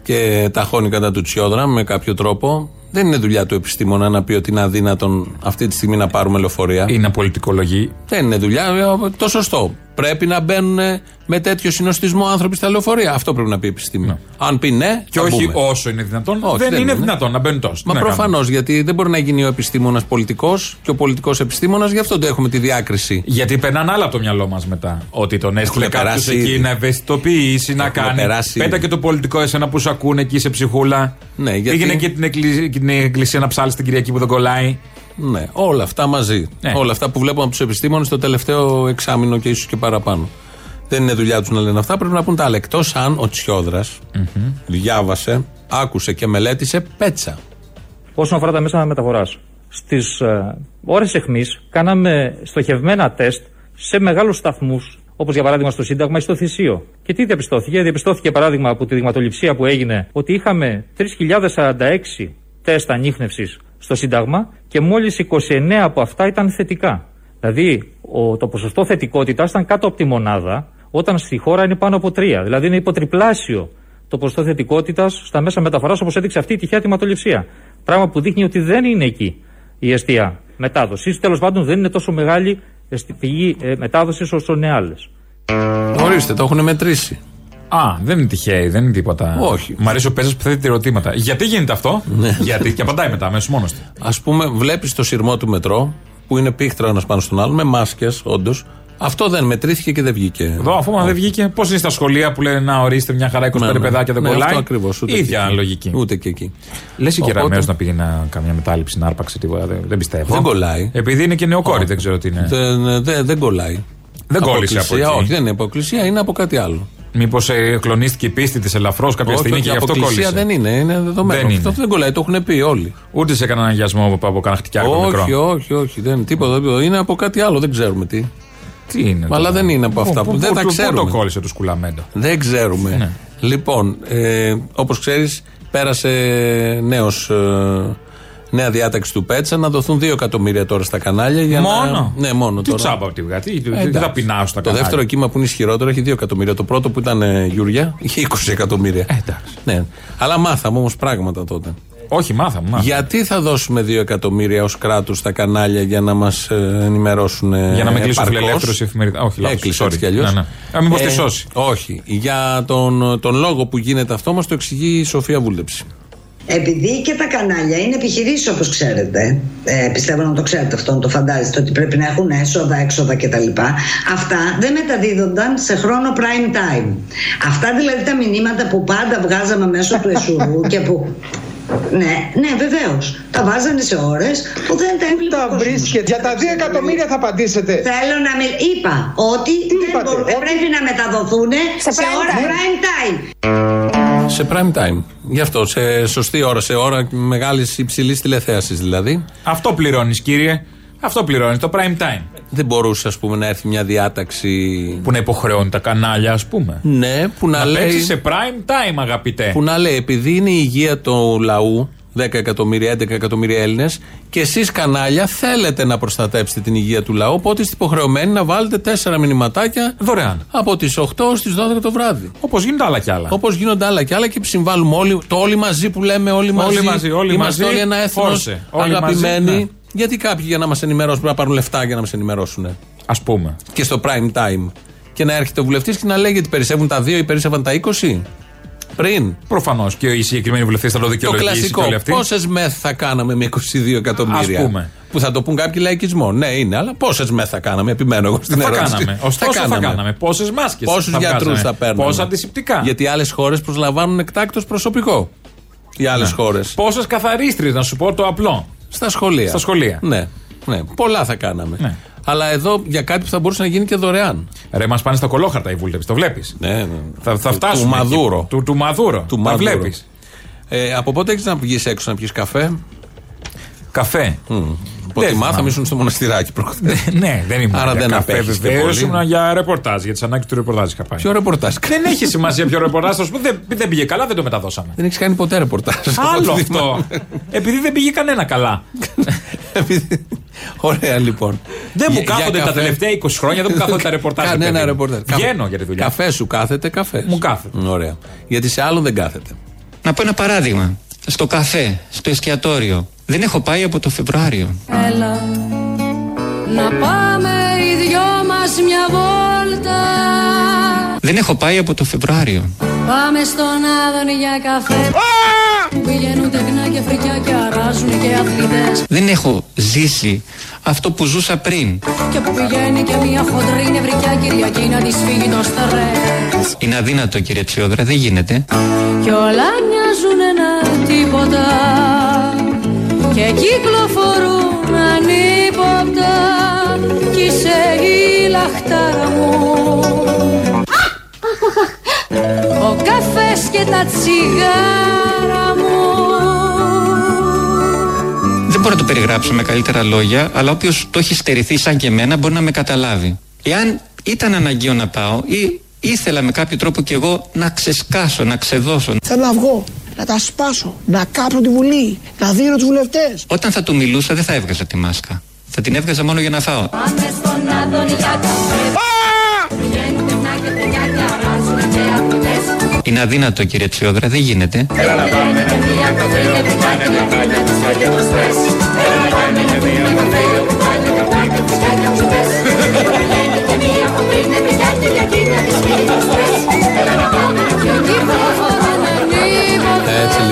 και ταχώνει κατά του Τσιόδρα με κάποιο τρόπο. Δεν είναι δουλειά του επιστήμονα να πει ότι είναι αδύνατον αυτή τη στιγμή να πάρουμε λεωφορεία. Είναι πολιτικολογή. Δεν είναι δουλειά, ε, το σωστό. Πρέπει να μπαίνουν με τέτοιο συνοστισμό άνθρωποι στα λεωφορεία. Αυτό πρέπει να πει η επιστήμη. Αν πει ναι, Και θα όχι μπούμε. όσο είναι δυνατόν. Όχι, δεν, δεν είναι είναι. δυνατόν να μπαίνουν τόσο. Μα Τι να προφανώς, γιατί δεν μπορεί να γίνει ο επιστήμονας πολιτικός και ο πολιτικός επιστήμονας, γι' αυτό το έχουμε τη διάκριση. Γιατί περνάνε άλλα από το μυαλό μας μετά. Ότι τον έστειλε Έχουμε κάποιος περάσει εκεί ήδη. να ευαισθητοποιήσει, να Έχουμε κάνει. περάσει Πέτα ήδη. και το πολιτικό εσένα που σου ακούνε εκεί σε ψυχούλα. Ναι, γιατί- Πήγαινε και την, εκκλη- και την εκκλησία να ψάλει την Κυριακή που δεν κολλάει. Ναι, όλα αυτά μαζί. Ναι. Όλα αυτά που βλέπουμε από τους επιστήμονες το τελευταίο εξάμεινο και ίσως και παραπάνω. Δεν είναι δουλειά τους να λένε αυτά, πρέπει να πούν τα άλλα. Εκτός αν ο τσιοδρα διάβασε, άκουσε και μελέτησε πέτσα. Όσον αφορά τα μέσα μεταφοράς, στις ε, ώρες αιχμής κάναμε στοχευμένα τεστ σε μεγάλους σταθμούς, όπως για παράδειγμα στο Σύνταγμα ή στο Θησίο. Και τι διαπιστώθηκε, διαπιστώθηκε παράδειγμα από τη δειγματοληψία που έγινε ότι είχαμε 3.046 τεστ ανείχνευσης στο Σύνταγμα και μόλις 29 από αυτά ήταν θετικά. Δηλαδή, ο, το ποσοστό θετικότητας ήταν κάτω από τη μονάδα, όταν στη χώρα είναι πάνω από 3. Δηλαδή, είναι υποτριπλάσιο το ποσοστό θετικότητας στα μέσα μεταφοράς, όπως έδειξε αυτή η τυχαία τιματοληψία. Πράγμα που δείχνει ότι δεν είναι εκεί η αιστεία μετάδοσης. Τέλος πάντων, δεν είναι τόσο μεγάλη εστι- πηγή ε, μετάδοσης όσο είναι άλλε. Ορίστε, το έχουν μετρήσει. Α, δεν είναι τυχαίοι, δεν είναι τίποτα. Όχι. Μ' αρέσει ο Πέζα που θέτει ερωτήματα. Γιατί γίνεται αυτό, Γιατί και απαντάει μετά, αμέσως μόνος του. Α πούμε, βλέπεις το σειρμό του μετρό που είναι πίχτρα ένας πάνω στον άλλο με μάσκες, όντως. Αυτό δεν μετρήθηκε και δεν βγήκε. Εδώ, αφού μα δεν βγήκε, πώς είναι στα σχολεία που λένε Να ορίστε μια χαρά 25 Ναι, ναι. παιδάκια δεν Ναι, κολλάει. Αυτό ακριβώς. ίδια λογική. Ούτε και εκεί. Λες η Οπότε- Κεραμέο να πήγε να κάνει μια μετάληψη, να άρπαξε τίποτα. Δεν, δεν πιστεύω. Δεν κολλάει. Επειδή είναι και νεοκόρη, δεν ξέρω τι είναι. Δεν, δεν, δεν κολλάει. Δεν κόλλησε από Αποκλεισία, εκεί. Όχι, δεν είναι αποκλεισία, είναι από κάτι άλλο. Μήπως ε, κλονίστηκε η πίστη της ελαφρώς κάποια όχι, στιγμή όχι, και γι' αυτό αποκλεισία κόλλησε. δεν είναι, είναι δεδομένο. Δεν Αυτό είναι. δεν κολλάει, το έχουν πει όλοι. Ούτε σε κανέναν αγιασμό από, από κανένα χτυκιάρικο μικρό. Όχι, όχι, όχι, δεν είναι τίποτα. τίποτα. Είναι από κάτι άλλο, δεν ξέρουμε τι. Τι είναι. Αλλά τώρα; δεν είναι από αυτά που, Πού- δεν πού- τα πού- Πού ξέρουμε. το κόλλησε το σκουλαμέντο; Δεν ξέρουμε. Ναι. Λοιπόν, ε, όπως ξέρεις, πέρασε νέος, ε, νέα διάταξη του Πέτσα να δοθούν 2 εκατομμύρια τώρα στα κανάλια. Για Μόνο; Να... Ναι, μόνο Τι τώρα. τσάμπα από τη βγα, τι, τι, Ε, τι εντάξει. θα πεινάω στα Το κανάλια; δεύτερο κύμα που είναι ισχυρότερο έχει 2 εκατομμύρια. Το πρώτο που ήταν ε, Γιούρια είχε 20 εκατομμύρια. Ε, εντάξει. Ναι. Αλλά μάθαμε όμως πράγματα τότε. Όχι, μάθαμε. μάθαμε. Γιατί θα δώσουμε 2 εκατομμύρια ως κράτος στα κανάλια για να μας ενημερώσουν. ε, Για να μην κλείσουν επαρκώς; φιλελεύθερο η εφημερίδα. Όχι, λάθος, Έκλεισε sorry. έτσι κι αλλιώς. Ναι, ναι. Α, μήπως τη σώσει. Όχι. Για τον, τον λόγο που γίνεται αυτό μας το εξηγεί η Σοφία Βούλτεψη. Επειδή και τα κανάλια είναι επιχειρήσεις όπως ξέρετε, ε, πιστεύω να το ξέρετε αυτό, να το φαντάζεστε, ότι πρέπει να έχουν έσοδα, έξοδα κτλ. Αυτά δεν μεταδίδονταν σε χρόνο prime time. Αυτά δηλαδή τα μηνύματα που πάντα βγάζαμε μέσω του εσουρού και που. Ναι, ναι, βεβαίως. Τα βάζανε σε ώρες που δεν τα έβλεπε. Τα βρίσκεται. Για τα 2 εκατομμύρια θα απαντήσετε. Θέλω να με. Είπα ότι δεν είπατε; μπορούν- Ότι- πρέπει να μεταδοθούν σε, prime ώρα time. prime time. Σε prime time. Γι' αυτό, σε σωστή ώρα, σε ώρα μεγάλης υψηλής τηλεθέασης δηλαδή. Αυτό πληρώνεις, κύριε. Αυτό πληρώνεις, το prime time. Δεν μπορούσε, ας πούμε, να έρθει μια διάταξη. Που να υποχρεώνει τα κανάλια, ας πούμε. Ναι, που να, Να λέει. παίξεις σε prime time, αγαπητέ. Που να λέει, επειδή είναι η υγεία του λαού, 10 εκατομμύρια, 11 εκατομμύρια Έλληνες, και εσείς κανάλια θέλετε να προστατέψετε την υγεία του λαού, οπότε είστε υποχρεωμένοι να βάλετε τέσσερα μηνυματάκια Δωρεάν. από τις 8 στις 12 το βράδυ. Όπως γίνονται άλλα κι άλλα. Όπως γίνονται άλλα και άλλα και συμβάλλουμε όλοι, το όλοι μαζί που λέμε, όλοι μαζί. μαζί, όλοι Είμαστε μαζί, όλοι ένα έθνος φόρσε. Όλοι αγαπημένοι. μαζί, ναι. Γιατί κάποιοι για να μας ενημερώσουν πρέπει να πάρουν λεφτά για να μας ενημερώσουν. Α πούμε. Και στο prime time. Και να έρχεται ο βουλευτής και να λέει γιατί περισσεύουν τα δύο ή περισσεύαν τα 20. Πρέπει Πριν. Προφανώς και οι συγκεκριμένοι βουλευτές θα το Το δικαιολογήσει κλασικό. και όλοι αυτοί. Πόσες μεθ θα κάναμε με 22 εκατομμύρια; Ας πούμε. Που θα το πούν κάποιοι λαϊκισμό. Ναι, είναι, αλλά πόσες μεθ θα κάναμε; Επιμένω εγώ στην θα ερώτηση. κάναμε. Ωστόσο θα κάναμε. Πόσες μάσκες Πόσους γιατρούς θα παίρνουμε. Πόσα αντισηπτικά. Γιατί άλλες χώρες προσλαμβάνουν εκτάκτο προσωπικό. Οι άλλες χώρες. Πόσες καθαρίστριες, να σου πω το απλό. Στα σχολεία. Στα σχολεία. Ναι, ναι. Πολλά θα κάναμε. Ναι. Αλλά εδώ για κάτι που θα μπορούσε να γίνει και δωρεάν. Ρε, μας πάνε στα κολόχαρτα οι βούλτεψη, το βλέπεις. Ναι, ναι. Θα, θα Του- φτάσουμε. Του εκεί. Μαδούρο. Του, του Μαδούρο. Του Τα Μαδούρο. βλέπεις. Ε, από πότε έχεις να βγεις έξω να πιεις καφέ; Καφέ. Ποτέ Δεν μάθαμε, θυμάμαι. ήσουν στο μοναστηράκι προχθές. ναι, δεν ήμουν. Άρα για δεν καφέ, απέχεις και βεβαίως, πολύ. ήμουν για ρεπορτάζ. Για τις ανάγκες του ρεπορτάζ είχα πάει. Ποιο ρεπορτάζ; Δεν έχει σημασία ποιο ρεπορτάζ. Θα σου πω, δεν, δεν πήγε καλά, δεν το μεταδώσαμε. Δεν έχεις κάνει ποτέ ρεπορτάζ. Άλλο Ό,τι αυτό. θυμάμαι. Επειδή δεν πήγε κανένα καλά. Επειδή- Ωραία λοιπόν. Δεν μου Για- για κάθονται τα καφέ. τελευταία 20 χρόνια, δεν μου κάθονται τα ρεπορτάζ. ρε Κανένα παιδί μου. ρεπορτάζ. Βγαίνω για τη δουλειά. Καφέ σου κάθεται, καφέ. Μου κάθεται. Ωραία. Γιατί σε άλλον δεν κάθεται. Να πω ένα παράδειγμα. Στο καφέ, στο εστιατόριο. Δεν έχω πάει από το Φεβρουάριο. Έλα να πάμε οι δυο μας μια βόλτα Δεν έχω πάει από το Φεβρουάριο. Πάμε στον Άδων για καφέ Που πηγαίνουν τεχνά και φρικιά και αράζουν και αθλητές Δεν έχω ζήσει αυτό που ζούσα πριν. Και που πηγαίνει και μια χοντρή νευρικιά Κυριακή να της φύγει το στρες Είναι αδύνατο κύριε Τσιόδρα, δεν γίνεται. Κι όλα μοιάζουν ένα τίποτα Και κυκλοφορούν ανίποτα Κι είσαι η λαχτάρα μου Ο καφές και τα τσιγάρα μου Δεν μπορώ να το περιγράψω με καλύτερα λόγια, αλλά όποιος το έχει στερηθεί σαν και εμένα μπορεί να με καταλάβει. Εάν ήταν αναγκαίο να πάω ή ήθελα με κάποιο τρόπο κι εγώ να ξεσκάσω, να ξεδώσω. Θέλω να βγω, να τα σπάσω, να κάψω τη Βουλή, να δίνω τους βουλευτές. Όταν θα του μιλούσα δεν θα έβγαζα τη μάσκα. Θα την έβγαζα μόνο για να φάω. Πάμε στον Άδων για καφέ Πηγαίνουν τεχνά και φρικιά και αράζουν και αθλητές Είναι αδύνατο κύριε Τσιόδρα, δεν γίνεται. Έλα να πάμε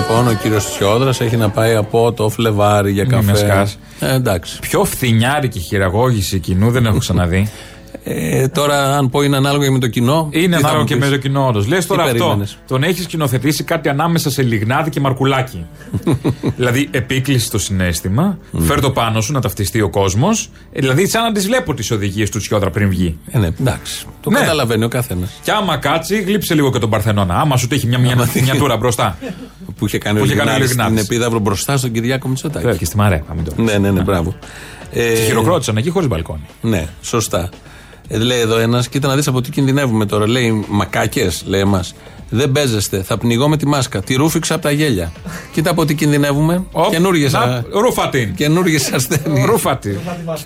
λοιπόν ο κύριος Τσιόδρας έχει να πάει από το Φλεβάρι για Μη με καφέ. σκάς. Ε, εντάξει. Πιο φθινιάρικη χειραγώγηση κοινού δεν έχω ξαναδεί. Ε, τώρα, αν πω είναι ανάλογο και με το κοινό. Είναι τι θα ανάλογο μου και πεις; με το κοινό όντως. Λες τώρα Τι αυτό. περίμενες; Τον έχεις σκηνοθετήσει κάτι ανάμεσα σε λιγνάδι και μαρκουλάκι. [laughs] δηλαδή, επίκληση στο συνέστημα, φέρ το πάνω σου να ταυτιστεί ο κόσμος. Δηλαδή, σαν να τις βλέπω τις οδηγίες του Τσιόδρα πριν βγει. Ε, ναι, εντάξει. Το Ναι. καταλαβαίνει ο καθένας. Και άμα κάτσει, γλύψε λίγο και τον Παρθενώνα. Άμα σου τύχει μια, μια, μια τούρα μπροστά. Που είχε κάνει Που ο είχε κάνει ο Λιγνάδης στην Λιγνάδης. επίδαυρο μπροστά στον Κυριάκο Μητσοτάκη. Βέβαια και στη Μαρέ. να μην το- Ναι, ναι, ναι, μπράβο. Ε, Τη χειροκρότησαν εκεί χωρίς μπαλκόνι. Ναι, σωστά. Ε, λέει εδώ ένας, κοίτα να δεις από τι κινδυνεύουμε τώρα. Λέει μακάκες, λέει εμάς. Δεν παίζεστε, θα πνιγώ με τη μάσκα. Τη ρούφηξα από τα γέλια. Κοίτα από τι κινδυνεύουμε. Οπ, Καινούριε να, Ρούφατιν. ασθένειες. Ρούφατη.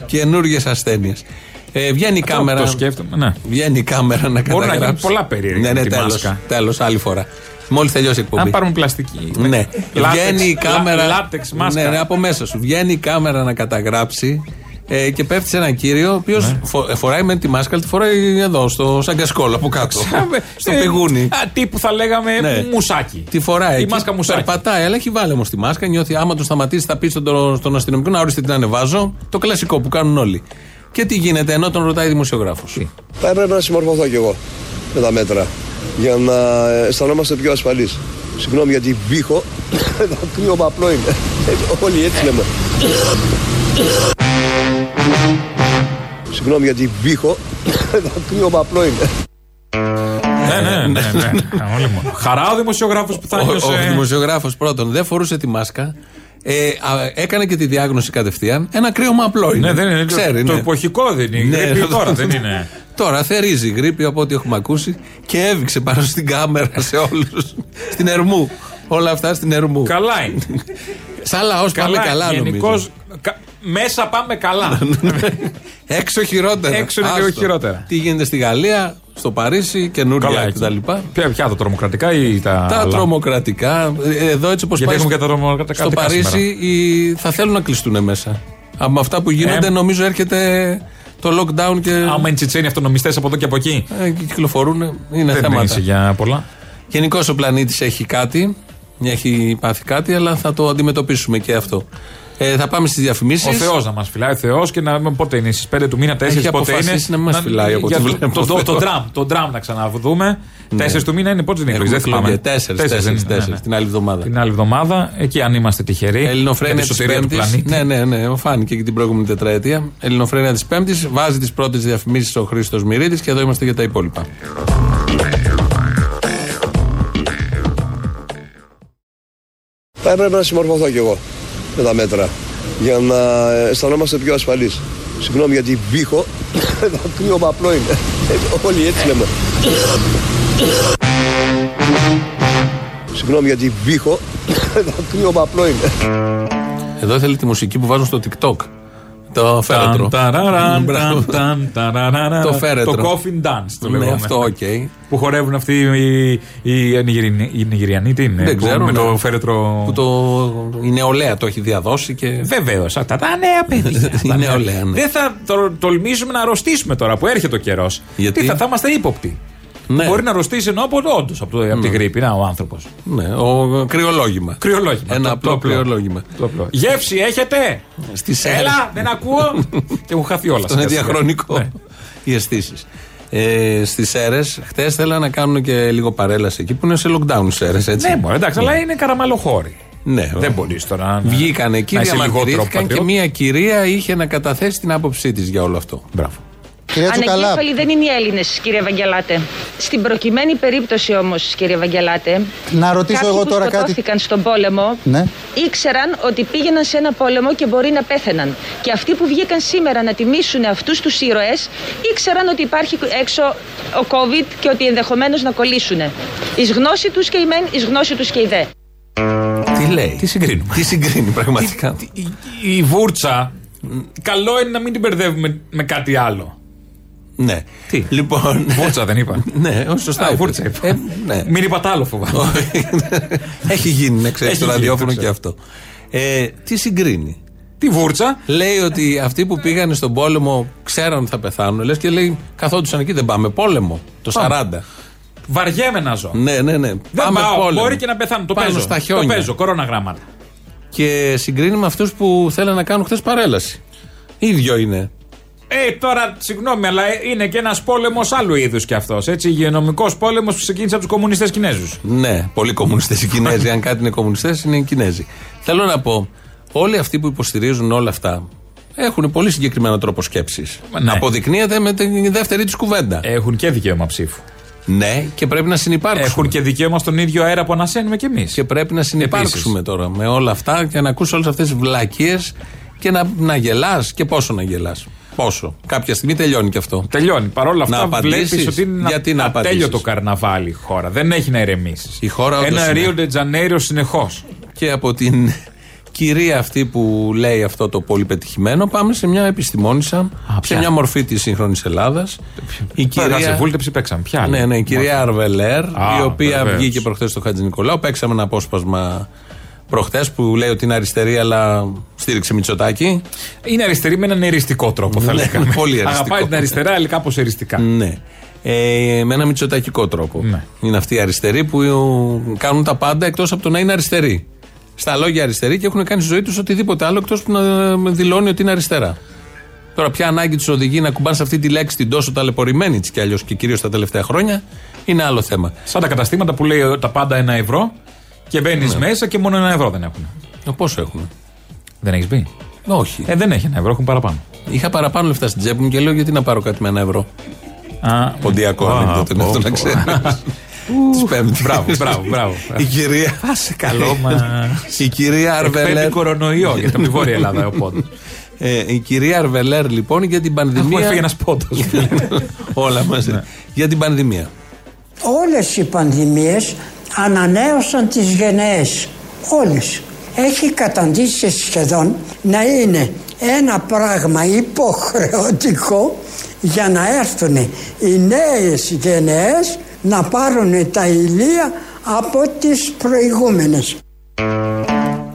Καινούριε ασθένειες. Ε, βγαίνει η Αυτό κάμερα. το σκέφτομαι, ναι. Βγαίνει η κάμερα να Μπορούν να καταγράψει. γίνουν πολλά περίεργα Ναι, με ναι, τη τέλος, μάσκα. τέλος, άλλη φορά. Μόλις τελειώσει η εκπομπή. Αν πάρουν πλαστική. Ναι. Λάτεξ, Βγαίνει η λά- κάμερα. λάτεξ μάσκα. Ναι, ναι, από μέσα σου. Βγαίνει η κάμερα να καταγράψει ε, και πέφτει σε έναν κύριο ο οποίος Ναι. φοράει με τη μάσκα, αλλά τη φοράει εδώ, στο Σαγκασκόλ από κάτω. στο Ε, πηγούνι. Α, τύπου θα λέγαμε Ναι. μουσάκι. Τη φοράει. Η εκεί, μάσκα μουσάκι. Περπατάει, αλλά έχει βάλει όμως τη μάσκα. Νιώθει άμα το σταματήσει, θα πει στον, στον αστυνομικό να ορίστε την ανεβάζω. Το κλασικό που κάνουν όλοι. Και τι γίνεται, ενώ τον ρωτάει δημοσιογράφος. Θα έπρεπε να συμμορφωθώ κι εγώ με τα μέτρα για να αισθανόμαστε πιο ασφαλείς. Συγγνώμη γιατί βήχω, το κρύωμα απλό είναι. Ε, Όλοι έτσι λέμε. Συγγνώμη γιατί βήχω, το κρύωμα απλό είναι. Ναι, ναι, ναι. ναι. [laughs] Όλοι μόνο. Χαρά ο δημοσιογράφος που θα Ο, ο νιώσε. δημοσιογράφος πρώτον δεν φορούσε τη μάσκα. Ε, α, έκανε και τη διάγνωση κατευθείαν. Ένα κρύωμα απλό είναι. Ναι, δεν είναι. Ξέρει, το ναι. εποχικό δεν είναι. Ναι, γρήπη το- [laughs] τώρα δεν είναι. Τώρα θερίζει η γρήπη από ό,τι έχουμε ακούσει και έβηξε πάνω στην κάμερα σε όλους. στην Ερμού. Όλα αυτά στην Ερμού. Καλά είναι. [laughs] Σαν λαός πάμε καλά γενικώς, νομίζω. κα- Μέσα πάμε καλά. Έξω χειρότερα. Έξω είναι λίγο Άστο. χειρότερα. Τι γίνεται στη Γαλλία, στο Παρίσι, καινούρια Καλά εκεί. κτλ. Ποια, ποια τα τρομοκρατικά ή τα. Τα άλλα; τρομοκρατικά. ε, Εδώ έτσι όπως Γιατί πάει. έχουμε και τα τρομοκρατικά Στο σήμερα. Παρίσι οι- θα θέλουν να κλειστούν μέσα. Από αυτά που γίνονται, Ε. νομίζω έρχεται το lockdown και. Άμα είναι τσιτσένοι αυτονομιστές από εδώ και από εκεί. Ε, και κυκλοφορούν. Είναι δεν θέματα. είσαι για πολλά. Γενικώς ο πλανήτης έχει κάτι, έχει πάθει κάτι, αλλά θα το αντιμετωπίσουμε και αυτό. Ε, θα πάμε στις διαφημίσεις. Ο Θεός να μας φυλάει, ο Θεός και να δούμε πότε είναι. Στις 5 του μήνα, 4 Έχει πότε είναι. αποφασίσει να μην μας φυλάει, από για ό,τι το- βλέπω, Το, ο το, το, Θεός. τραμ, το τραμ να ξαναδούμε. Ναι. 4 του μήνα είναι πότε είναι η εκλογή, δεν θυμάμαι. Τέσσερις, Τέσσερις τέσσερις, είναι, ναι, τέσσερις, ναι. την άλλη εβδομάδα. Την άλλη εβδομάδα, εκεί αν είμαστε τυχεροί. για Ελληνοφρένια τη της σωτηρία του Πέμπτης. πλανήτη. Ναι, ναι, ναι, φάνηκε και την προηγούμενη τετραετία. Ελληνοφρένια της Πέμπτης. Βάζει τις πρώτες διαφημίσεις ο Χρήστος Μυρίδης και εδώ είμαστε για τα υπόλοιπα. Θα έπρεπε να συμμορφωθώ κι εγώ με τα μέτρα για να αισθανόμαστε πιο ασφαλείς. Συγγνώμη γιατί βήχω, [coughs] το κρύωμα απλό είναι. Ε, [laughs] Όλοι έτσι λέμε. Συγγνώμη γιατί βήχω, [coughs] το κρύωμα απλό είναι. Εδώ θέλει τη μουσική που βάζουν στο TikTok. Το φέρετρο. Ταν, ταραραν, Μπράβο. ταν, ταν, ταραραρα. Το φέρετρο. Το coffin dance το Ναι, λέγαμε. αυτό, οκ. Που χορεύουν αυτοί οι, οι, Νιγηριανοί- οι Νιγηριανοί, τι είναι. Δεν που ξέρω. Με ναι. το φέρετρο. Που το, η νεολαία το έχει διαδώσει και. Βεβαίως. Αυτά τα νέα παιδιά. [laughs] Η Τα νέα. νεολαία, ναι. Δεν θα το, τολμήσουμε να αρρωστήσουμε τώρα που έρχεται ο καιρός. Γιατί; Τι θα, θα είμαστε ύποπτοι. Ναι. Μπορεί να αρρωστήσει ενώ από όντως από, το- από τη γρήπη. Να ο άνθρωπος. Ναι, ο κρυολόγημα. Κρυολόγημα. Ένα Το- απλό το απλό. κρυολόγημα. Το απλό. Γεύση έχετε! Στις Έλα, αίρες. δεν ακούω! [laughs] και έχουν χαθεί όλα. Στον σιγά σιγά. διαχρονικό. Ναι. Οι αισθήσεις. Ε, Στις αίρε, χτες θέλανε να κάνουν και λίγο παρέλαση εκεί που είναι σε lockdown στις αίρε, έτσι. Ναι, μωρέ, εντάξει, αλλά είναι καραμαλοχώροι. Ναι, Δεν μπορείς τώρα να. Βγήκαν εκεί, να είσαι λιγότερο διαμαρτυρήθηκαν και πατριώτη. μία κυρία είχε να καταθέσει την άποψή της για όλο αυτό. Μπράβο. Κυρία Τσουκαλά, Ανεγκέφαλοι δεν είναι οι Έλληνες, κύριε Βαγγελάτε. Στην προκειμένη περίπτωση όμως, κύριε Βαγγελάτε. Να ρωτήσω κάποιοι εγώ που τώρα κάτι. σκοτώθηκαν στον πόλεμο Ναι. ήξεραν ότι πήγαιναν σε ένα πόλεμο και μπορεί να πέθαιναν. Και αυτοί που βγήκαν σήμερα να τιμήσουν αυτούς τους ήρωες ήξεραν ότι υπάρχει έξω ο COVID και ότι ενδεχομένως να κολλήσουν. Εις γνώση τους και η μεν, εις γνώση τους και η δε. Τι λέει; Τι συγκρίνουμε; Τι συγκρίνει πραγματικά; Η, η βούρτσα, καλό είναι να μην την μπερδεύουμε με κάτι άλλο. Ναι. Τι; Λοιπόν. [laughs] Βούρτσα δεν είπα. ναι, όχι, σωστά. Α, είπες. βούρτσα είπα. Ε, ναι. Μην είπα τ' άλλο φοβάμαι. [laughs] Έχει γίνει, να ξέρεις Έχει το γίνει, ραδιόφωνο το και ξέρω. αυτό. Ε, τι συγκρίνει; Τι βούρτσα; Λέει ότι αυτοί που πήγανε στον πόλεμο ξέραν ότι θα πεθάνουν. Λες και λέει καθόντουσαν εκεί, δεν πάμε. Πόλεμο. Το 40. Βαριέμαι να ζω. Ναι, ναι, ναι. Δεν πάμε πάω. πόλεμο. Μπορεί και να πεθάνω. Το Πάνω παίζω. στα το χιόνια. παίζω. Κορώνα γράμματα. Και συγκρίνει με αυτούς που θέλανε να κάνουν χθες παρέλαση. ίδιο είναι. Ε, τώρα, συγγνώμη, αλλά είναι και ένας πόλεμος άλλου είδους κι αυτός. Έτσι, υγειονομικός πόλεμος που ξεκίνησε από τους κομμουνιστές Κινέζους. Ναι, πολλοί κομμουνιστές οι Κινέζοι. Αν κάτι είναι κομμουνιστές, είναι οι Κινέζοι. Θέλω να πω, όλοι αυτοί που υποστηρίζουν όλα αυτά έχουν πολύ συγκεκριμένο τρόπο σκέψης. Να αποδεικνύεται με τη δεύτερη τη κουβέντα. Έχουν και δικαίωμα ψήφου. Ναι, και πρέπει να συνεπάρξουμε. Έχουν και δικαίωμα στον ίδιο αέρα που ανασένουμε κι εμείς. Και πρέπει να συνεπάρξουμε τώρα με όλα αυτά και να ακούσει όλες αυτές τις βλακίες και να, να γελάς. Και πόσο να γελάς. Πόσο; Κάποια στιγμή τελειώνει και αυτό. Τελειώνει. Παρ' όλα Να αυτά, βλέπεις απαντήσεις. ότι είναι Γιατί να ατέλειο απαντήσεις. το καρναβάλι η χώρα. Δεν έχει να ηρεμήσεις. Η χώρα όντως Ένα είναι. Ρίο Ντετζανέιρο συνεχώς. Και από την κυρία αυτή που λέει αυτό το πολύ πετυχημένο, πάμε σε μια επιστημόνισσα, σε ποια; μια μορφή της σύγχρονης Ελλάδας. Η Κυρία... Σε βούλτεψη παίξαμε. Ποια άλλη; Ναι, ναι, η κυρία Αρβελέρ, Α, η οποία βεβαίως. βγήκε προχθές στο Χατζη Νικολάου. Παίξαμε ένα απόσπασμα προχθέ που λέει ότι είναι αριστερή, αλλά στήριξε Μητσοτάκη. Είναι αριστερή με έναν εριστικό τρόπο, θα Ναι, λέγαμε. [laughs] πολύ αριστικό. Αγαπάει την αριστερά, αλλά κάπως εριστικά. Ναι. Ε, με ένα μητσοτακικό τρόπο. Είναι αυτοί οι αριστεροί που κάνουν τα πάντα εκτός από το να είναι αριστεροί. Στα λόγια αριστεροί και έχουν κάνει στη ζωή τους οτιδήποτε άλλο εκτός που να δηλώνει ότι είναι αριστερά. Τώρα, ποια ανάγκη τους οδηγεί να κουμπάνε σε αυτή τη λέξη την τόσο ταλαιπωρημένη τη κι αλλιώς και κυρίως τα τελευταία χρόνια είναι άλλο θέμα. Σαν τα καταστήματα που λέει ε, τα πάντα ένα ευρώ και μπαίνεις Ναι. μέσα και μόνο ένα ευρώ δεν έχουν. Ε, Πόσο έχουν. Δεν έχεις μπει; Όχι. Ε, δεν έχει ένα ευρώ, έχουν παραπάνω. Είχα παραπάνω λεφτά στην τσέπη μου και λέω γιατί να πάρω κάτι με ένα ευρώ; Α, Ποντιακό α, ανέκδοτο είναι πω, αυτό να πω. ξέρεις. Της Πέμπτης. Μπράβο, μπράβο, μπράβο. Η κυρία. Άσε καλό μας. Η κυρία Αρβελέρ. Εκπέμπει κορονοϊό γιατί από τη Βόρεια Ελλάδα ο πόντος. Ε, η κυρία Αρβελέρ λοιπόν για την πανδημία. Μου έφυγε ένας πόντος. [laughs] Όλα μαζί. Για την πανδημία. Όλες οι πανδημίες ανανέωσαν τις γενναίες. Όλες. Έχει καταντήσει σχεδόν να είναι ένα πράγμα υποχρεωτικό για να έρθουν οι νέες γενναίες να πάρουν τα ηλία από τις προηγούμενες.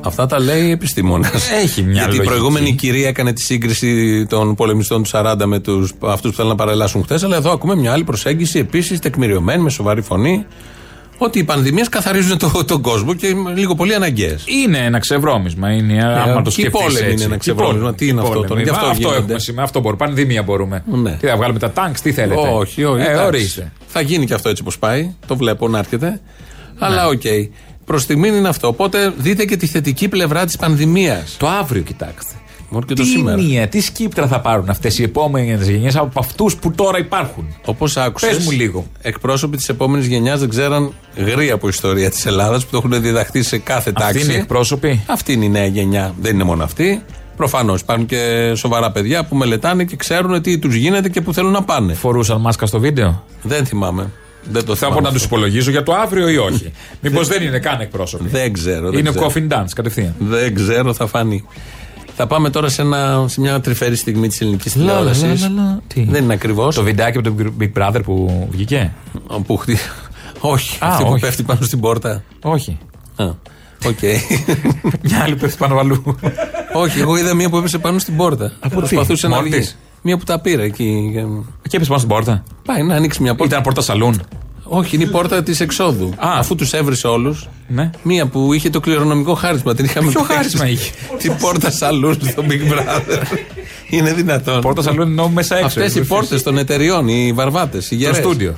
Αυτά τα λέει επιστήμονας. Έχει μια Γιατί η λογική. προηγούμενη κυρία έκανε τη σύγκριση των πολεμιστών του 40 με τους, αυτούς που θέλουν να παρελάσουν χθες. Αλλά εδώ ακούμε μια άλλη προσέγγιση, επίσης τεκμηριωμένη, με σοβαρή φωνή. Ότι οι πανδημίες καθαρίζουν το, τον κόσμο και είναι λίγο πολύ αναγκαίες. Είναι ένα ξεβρώμισμα. Είναι, άμα το και οι σκεφτείς πόλεμοι έτσι. είναι ένα Οι ξεβρώμισμα. πόλεμοι. Τι είναι Οι αυτό πόλεμοι. τώρα, γι' αυτό αυτό γίνονται. έχουμε σήμερα. Αυτό μπορούμε. Πανδημία μπορούμε. Ναι. Τι θα βγάλουμε τα τάγκς, τι θέλετε; Όχι, όχι. Ε, εντάξει. ορίστε. Θα γίνει και αυτό έτσι όπως πάει. Το βλέπω να έρχεται. Αλλά οκ. Προς στιγμή είναι αυτό. Οπότε δείτε και τη θετική πλευρά της πανδημίας. Το αύριο κοιτάξτε. Μόνο και το Τι σήμερα. μία, τι σκήπτρα θα πάρουν αυτές οι επόμενες γενιές από αυτούς που τώρα υπάρχουν; Όπως άκουσες. Πες μου λίγο. Εκπρόσωποι της επόμενης γενιάς δεν ξέραν γρήγορα από ιστορία της Ελλάδας που το έχουν διδαχθεί σε κάθε Αυτοί τάξη. είναι οι εκπρόσωποι; Αυτή είναι η νέα γενιά. Δεν είναι μόνο αυτή. Προφανώς υπάρχουν και σοβαρά παιδιά που μελετάνε και ξέρουν τι τους γίνεται και που θέλουν να πάνε. Φορούσαν μάσκα στο βίντεο; Δεν θυμάμαι. Δεν το Θα θυμάμαι. μπορώ να τους αυτό. υπολογίζω για το αύριο ή όχι. [laughs] Μήπως δεν είναι καν εκπρόσωποι. Δεν ξέρω. δεν Είναι ξέρω. coffin dance κατευθείαν. Δεν ξέρω, θα φανεί. Θα πάμε τώρα σε, ένα, σε μια τρυφερή στιγμή της ελληνικής Λα, λα, τηλεόρασης. λα, λα. Τι; Δεν είναι ακριβώς. Το βιντεάκι από τον Big Brother που βγήκε; Που χτυ... Όχι, Α, αυτή που όχι. πέφτει πάνω στην πόρτα. Όχι. Α, οκ. [laughs] Μια άλλη πέφτει πάνω αλλού. Όχι, εγώ είδα μία που έπεσε πάνω στην πόρτα. Από τι; Προσπαθούσε να Μόνη βγει. της; Μία που τα πήρε εκεί. Και έπεσε πάνω στην πόρτα. Πάει να ανοίξει μια πόρτα. Ήταν πόρτα σαλούν. Όχι, είναι η πόρτα της εξόδου. Αφού τους έβρισε όλους. Ναι. Μία που είχε το κληρονομικό χάρισμα. Την είχαμε Ποιο παίξει. χάρισμα είχε; [laughs] Την πόρτα σαλούν στο Big Brother. είναι δυνατόν. Πόρτα σαλούν εννοώ μέσα έξω. Αυτές οι πόρτες των εταιριών, οι βαρβάτες, οι γερές. στούντιο.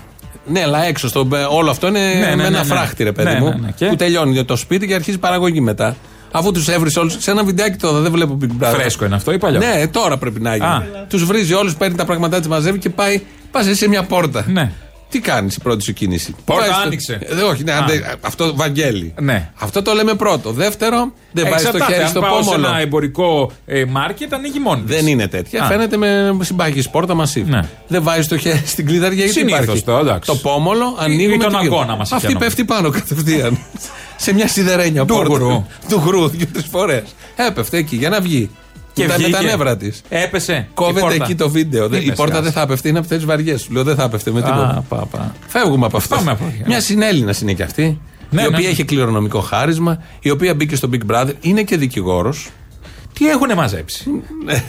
Ναι, αλλά έξω. Στο, όλο αυτό είναι ναι, με ναι, ένα ναι. φράχτη, ρε παιδί Ναι, μου. ναι, ναι. Και; Που τελειώνει το σπίτι και αρχίζει η παραγωγή μετά. Αφού τους έβρισε όλους. Σε ένα βιντεάκι τώρα δεν βλέπω Big Brother. Φρέσκο είναι αυτό ή παλιό; Ναι, τώρα πρέπει να γίνει. Α. Τους βρίζει όλους, παίρνει τα πράγματά τη, μαζεύει και πάει. Πας σε μια πόρτα. Ναι. Τι κάνεις η πρώτη σου κίνηση; Πόρτα Βάζεις το- άνοιξε. Ε, όχι, ναι, Α. αντε- αυτό Βαγγέλη. Ναι. Αυτό το λέμε πρώτο. Δεύτερο, δεν βάζεις το Εξαρτάται. χέρι Αν στο πάω σε πόμολο. ένα εμπορικό ε, μάρκετ, ανοίγει μόνη της. Δεν είναι τέτοια. Α. Φαίνεται με συμπάγει πόρτα μασίβ. Ναι. Δεν βάζεις το χέρι στην κλειδαριά γιατί Συνήθως υπάρχει. το, εντάξει. Το πόμολο ανοίγουμε. ή τον και αγκώνα γύρω. μας Αυτή είχε πέφτει πάνω κατευθείαν. [laughs] σε μια σιδερένια Του πόρτα. γουρού. Του γουρού δύο-τρεις φορές. Έπεφτε εκεί για να βγει. Και με, τα, με βγήκε. τα νεύρα της. Έπεσε. η Κόβεται πόρτα. εκεί το βίντεο. Τι Δεν- η είπες, πόρτα Γεια δεν θα έπεφτε, είναι από τι βαριές. Σου λέω δεν θα έπεφτε με τίποτα. Α, πά, πά. Φεύγουμε από αυτό. Πάμε από εκεί. Μια συνέλληνα είναι και αυτή. Ναι, η οποία ναι. έχει κληρονομικό χάρισμα, η οποία μπήκε στο Big Brother, είναι και δικηγόρος. Τι έχουνε μαζέψει;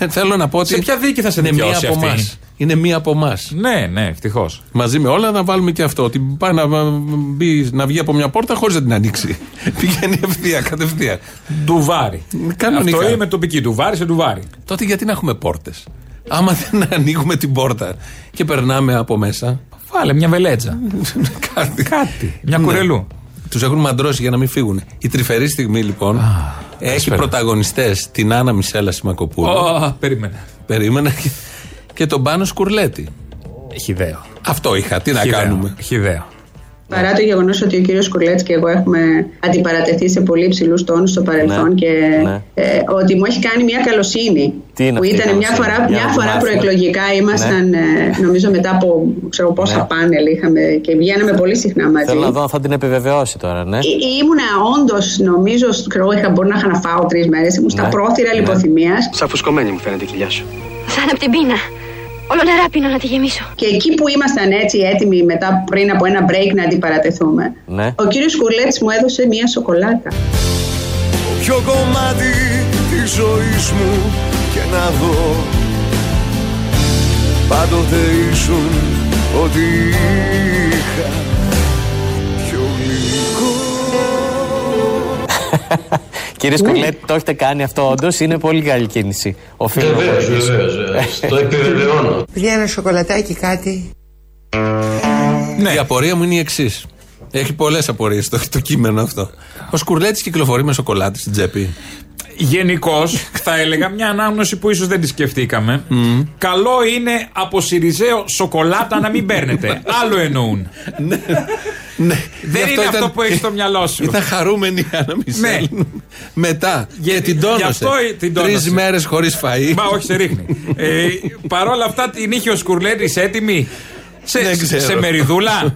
Θέλω να πω ότι. Σε ποια δίκη θα σε είναι μία δικαιώσει από αυτή; εμάς. Είναι μία από εμάς. Ναι, ναι, ευτυχώς. Μαζί με όλα να βάλουμε και αυτό. Ότι πάει να, μπει, να βγει από μια πόρτα χωρίς να την ανοίξει. [laughs] Πηγαίνει ευθεία, κατευθείαν. Ντουβάρι. Κανονικά. Αυτό είναι με τοπική. Ντουβάρι σε ντουβάρι. Τότε γιατί να έχουμε πόρτες; Άμα δεν [laughs] ανοίγουμε την πόρτα και περνάμε από μέσα. Βάλε μια βελέτσα. [laughs] κάτι. Κάτι. Μια Ναι. κουρελού. Τους έχουν μαντρώσει για να μην φύγουν. Η τρυφερή στιγμή λοιπόν έχει έσφαιρα. πρωταγωνιστές την Άννα Μισέλα Σιμακοπούλου. Ω, Περίμενε. Περίμενα και, και τον Πάνος Σκουρλέτη. Χιδαίο. Αυτό είχα. Τι να Χιδαίο. κάνουμε. Χιδαίο. Παρά το γεγονός ότι ο κύριος Κουρλέτς και εγώ έχουμε αντιπαρατεθεί σε πολύ υψηλού τόνους στο παρελθόν Ναι, και ναι. ε, ότι μου έχει κάνει μια καλοσύνη. Τι είναι που αυτή η ήταν μια καλοσύνη; φορά, Για μια να το φορά μάθουμε. προεκλογικά ήμασταν, ε, νομίζω μετά από ξέρω πόσα Ναι. πάνελ είχαμε και βγαίναμε πολύ συχνά μαζί. Θέλω να δω αν θα την επιβεβαιώσει τώρα, ναι. Ε, Ήμουνα όντως, νομίζω, ξέρω, είχα, μπορεί να είχα να φάω τρεις μέρες. Ήμουν στα Ναι. πρόθυρα Ναι. λιποθυμίας. Σαν φουσκωμένη μου φαίνεται η κοιλιά σου. Σαν από την πείνα. Όλο νερά πίνω να τη γεμίσω. Και εκεί που ήμασταν έτσι έτοιμοι μετά πριν από ένα break να αντιπαρατεθούμε, Ναι. ο κύριος Κουρλέτης μου έδωσε μια σοκολάτα. Ποιο κομμάτι της ζωής μου και να δω Πάντοτε ήσουν ό,τι είχα πιο γλυκό [laughs] Κύριε Σκουλέτη, το έχετε κάνει αυτό όντως; Είναι πολύ καλή κίνηση. Οφείλω να Βεβαίως, βοηθήσω. βεβαίως, βεβαίως. Το επιβεβαιώνω. Παιδιά, ένα σοκολατάκι, κάτι. Η απορία μου είναι η εξής. Έχει πολλές απορίες το, το κείμενο αυτό. Ο Σκουρλέτη κυκλοφορεί με σοκολάτη στην τσέπη. Γενικώς, θα έλεγα μια ανάγνωση που ίσως δεν τη σκεφτήκαμε. Καλό είναι από Σιριζέο σοκολάτα να μην παίρνετε. [laughs] Άλλο εννοούν. Ναι, Δεν είναι αυτό που έχει στο μιαλό σου. Ήταν χαρούμενη η Άννα Μισελ. Μετά. Και την γι' τόνωσε. αυτό την τόνωσε. Τρεις μέρες χωρίς φαΐ. Μα όχι, σε ρίχνει. ε, Παρ' όλα αυτά την είχε ο Σκουρλέτη έτοιμη; Σε, Δεν ξέρω. σε μεριδούλα;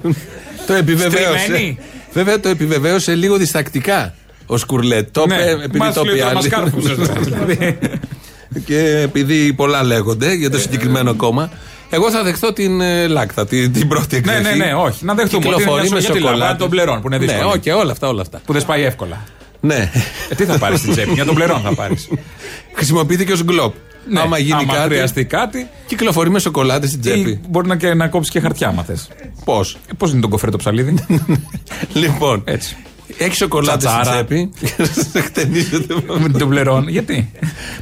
Το επιβεβαίωσε. Στριμμένη; Βέβαια το επιβεβαίωσε λίγο διστακτικά ο Σκουρλέτ. Το Ναι, είπε επειδή μας το λέει πει τώρα, μας άλλη. κάρφωσες, δηλαδή. [laughs] Και επειδή πολλά λέγονται για το συγκεκριμένο κόμμα, εγώ θα δεχτώ την ε, λάκτα, την, την πρώτη Ναι, εκδοχή. ναι, ναι, όχι. Να δεχτούμε ότι είναι Κυκλοφορεί μια με σο- γιατί σοκολάτα. λαμπά των πληρών, που είναι Ναι, δύσκολη. όχι, όλα αυτά, όλα αυτά. Που δεν σπάει εύκολα. Ναι. Ε, τι θα πάρεις στην τσέπη, μια τον πληρών θα πάρεις. [laughs] Χρησιμοποιήθηκε ως γκλοπ. Ναι, άμα γίνει άμα κάτι. χρειαστεί κάτι. Κυκλοφορεί με σοκολάτε στην τσέπη. Ή μπορεί να, και, να κόψεις και χαρτιά, άμα θες. Πώς; Πώς είναι τον κοφρέ το ψαλίδι; [laughs] Λοιπόν, Έτσι. Έχεις σοκολάτε στην Τσατσάρα. τσέπη. [laughs] Χτενίζεται. Με τον πληρών. Γιατί;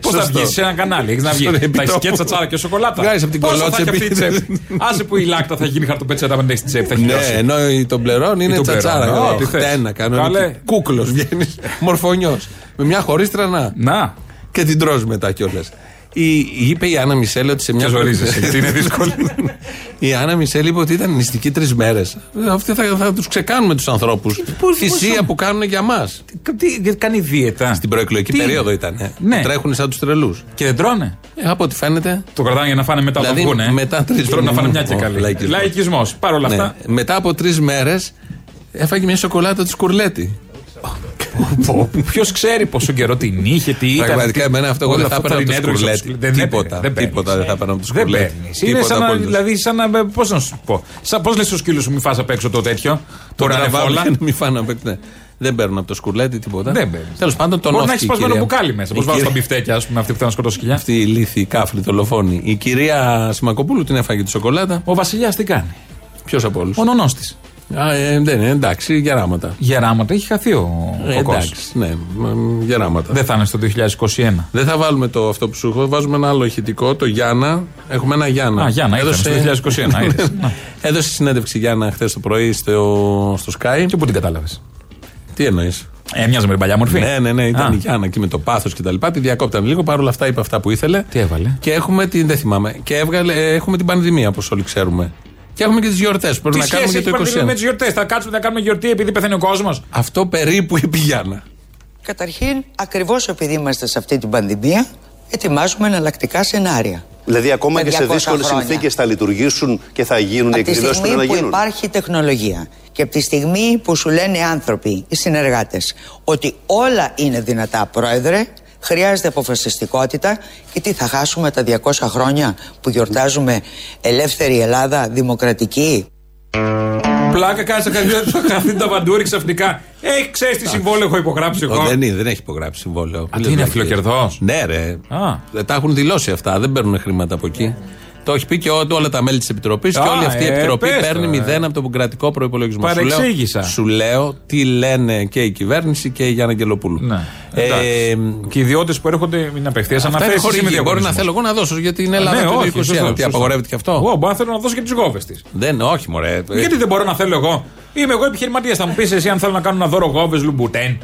Πώς θα Σωστό. βγεις σε ένα κανάλι, έχεις να βγεις. Στον Θα έχει επιτόπου. και τσατσάρα και σοκολάτα. Βγάζεις από την Πόσο θα έχει κολότσεπη. αυτή η τσέπη; Άσε που η λάκτα θα γίνει χαρτοπετσέτα με την τσέπη. Θα έχει Ναι, λιώσει. ενώ η- τον πλερών είναι τον πλερών, τσατσάρα. ναι, Ω, τι θες. Χτένα, Καλέ. κανονική. Κούκλος βγαίνεις. [laughs] Μορφωνιός. Με μια χωρί τρανά. Να. Και την τρως μετά κιόλας. Η, είπε η Άννα Μισελ ότι σε μια. Και ζορίζεσαι, γιατί είναι δύσκολο. [laughs] η Άννα Μισελ είπε ότι ήταν νηστική τρεις μέρες. Αυτοί θα, θα τους ξεκάνουμε τους ανθρώπους. Θυσία που κάνουν για μας. Τι, γιατί κάνει δίαιτα. Στην προεκλογική Τι περίοδο είναι; ήταν. Ναι. Τρέχουν σαν τους τρελούς. Και δεν τρώνε; Ε, από ό,τι φαίνεται. Το κρατάνε για να φάνε μετά Δηλαδή, το βγούνε. μετά τρεις Τρώνε να φάνε μια και Ω, καλή. λαϊκισμός. Λαϊκισμός. Παρ' όλα Ναι. αυτά. Μετά από τρεις μέρες έφαγε μια σοκολάτα του σκουρλέτη. Ποιος ξέρει πόσο καιρό την είχε, τι ήταν. Πραγματικά, τι- εμένα αυτό εγώ όλα δεν θα αυτά έπαιρνα από το τα ινέντρο σκουρλέτη. Δεν Τίποτα, έπαιρνε, δεν τίποτα δεν θα έπαιρνα από το Δεν σκουρλέτη. παίρνεις. Είναι Τίποτα σαν να, απολύτως. δηλαδή, σαν να. Πώς να σου πω. Σαν πώς λες στους σκύλους σου, μη φας απ' έξω το τέτοιο. Το Μπορεί να βάλω ρανεφόλα. και να μην φάνε απ' έξω, ναι. Δεν παίρνουν από το σκουρλέτη τίποτα. Δεν παίρνεις. Τέλος πάντων τον Μπορεί να όφηκε έχεις η σπασμένο κυρία. μπουκάλι μέσα. Η Πώς βάζω κυρία- τα μπιφτέκια, ας πούμε, αυτή που θέλουν να σκοτώσει χιλιά. Αυτή η λύθη, κάφλη, δολοφόνη. Η κυρία Σιμακοπούλου την έφαγε τη σοκολάτα. Ο Βασιλιάς τι κάνει; Ποιος από όλους; Ο νονός της. Ε, δεν είναι, εντάξει, γεράματα. Γεράματα, έχει χαθεί ο Ε, κοκός. εντάξει, ναι, μ, γεράματα. Δεν θα είναι στο 2021. Δεν θα βάλουμε το αυτό που σου έχω, βάζουμε ένα άλλο ηχητικό, το Γιάννα. Έχουμε ένα Γιάννα. Α, Γιάννα, ήταν στο 2021, [laughs] είδες. Έδωσε συνέντευξη Γιάννα χθες το πρωί στο, στο Sky. Και πού την κατάλαβες; Τι εννοείς; Ε, μοιάζει με την παλιά μορφή. Ναι, ναι, ναι, ήταν Α. η Γιάννα εκεί με το πάθος και τα λοιπά. Τη διακόπταμε λίγο, παρόλα αυτά είπε αυτά που ήθελε. Τι έβαλε; Και έχουμε την. Δεν θυμάμαι. Και έβγαλε, ε, έχουμε την πανδημία, όπως όλοι ξέρουμε. Και έχουμε και τις γιορτές που πρέπει Τι να κάνουμε σχέση για έχει το πανδημία 2021. με τις γιορτές; Θα κάτσουμε να κάνουμε γιορτή επειδή πεθαίνει ο κόσμος; Αυτό περίπου είπε η Γιάννα. Καταρχήν, ακριβώς επειδή είμαστε σε αυτή την πανδημία, ετοιμάζουμε εναλλακτικά σενάρια. Δηλαδή, ακόμα Με και σε 200 δύσκολες χρόνια. συνθήκες θα λειτουργήσουν και θα γίνουν οι Από τη εκδηλώσεις που στιγμή πρέπει να που γίνουν. υπάρχει τεχνολογία και από τη στιγμή που σου λένε οι άνθρωποι, οι συνεργάτες, ότι όλα είναι δυνατά, πρόεδρε, χρειάζεται αποφασιστικότητα και τι θα χάσουμε τα 200 χρόνια που γιορτάζουμε ελεύθερη Ελλάδα, δημοκρατική; Πλάκα κάνει να χαθεί τα βαντούρι ξαφνικά. Έχει ξέρεις τι συμβόλαιο έχω υπογράψει εγώ; Ο, δεν, είναι, δεν έχει υπογράψει συμβόλαιο. Α, τι είναι, φιλοκερδός; Ναι, ρε. Α. Δεν τα έχουν δηλώσει αυτά. Δεν παίρνουν χρήματα από εκεί. Το έχει πει και ό- όλα τα μέλη της Επιτροπής και Α, όλη αυτή η ε, Επιτροπή πες το, παίρνει ε. μηδέν από τον κρατικό προπολογισμό. Σου λέω- Παρεξήγησα. Σου λέω τι λένε και η κυβέρνηση και η Γιάννα Αγγελοπούλου. Ναι. Ε, Εντάξει. και οι ιδιώτες που έρχονται είναι απευθείας Αυτά είναι αναθέσεις ή με χορηγοί. Μπορεί να διαγωνισμός. θέλω εγώ να δώσω για την Α, Ελλάδα ναι, το όχι, 2021. σωστό, Τι σωστό. απαγορεύεται και αυτό; Εγώ μπορώ να θέλω να δώσω και τις γόβες της. Δεν, όχι, μωρέ. Γιατί δεν μπορώ να θέλω εγώ. Είμαι εγώ επιχειρηματίας. Θα μου πεις εσύ αν θέλω να κάνω ένα δώρο γόβες λουμπουτέν.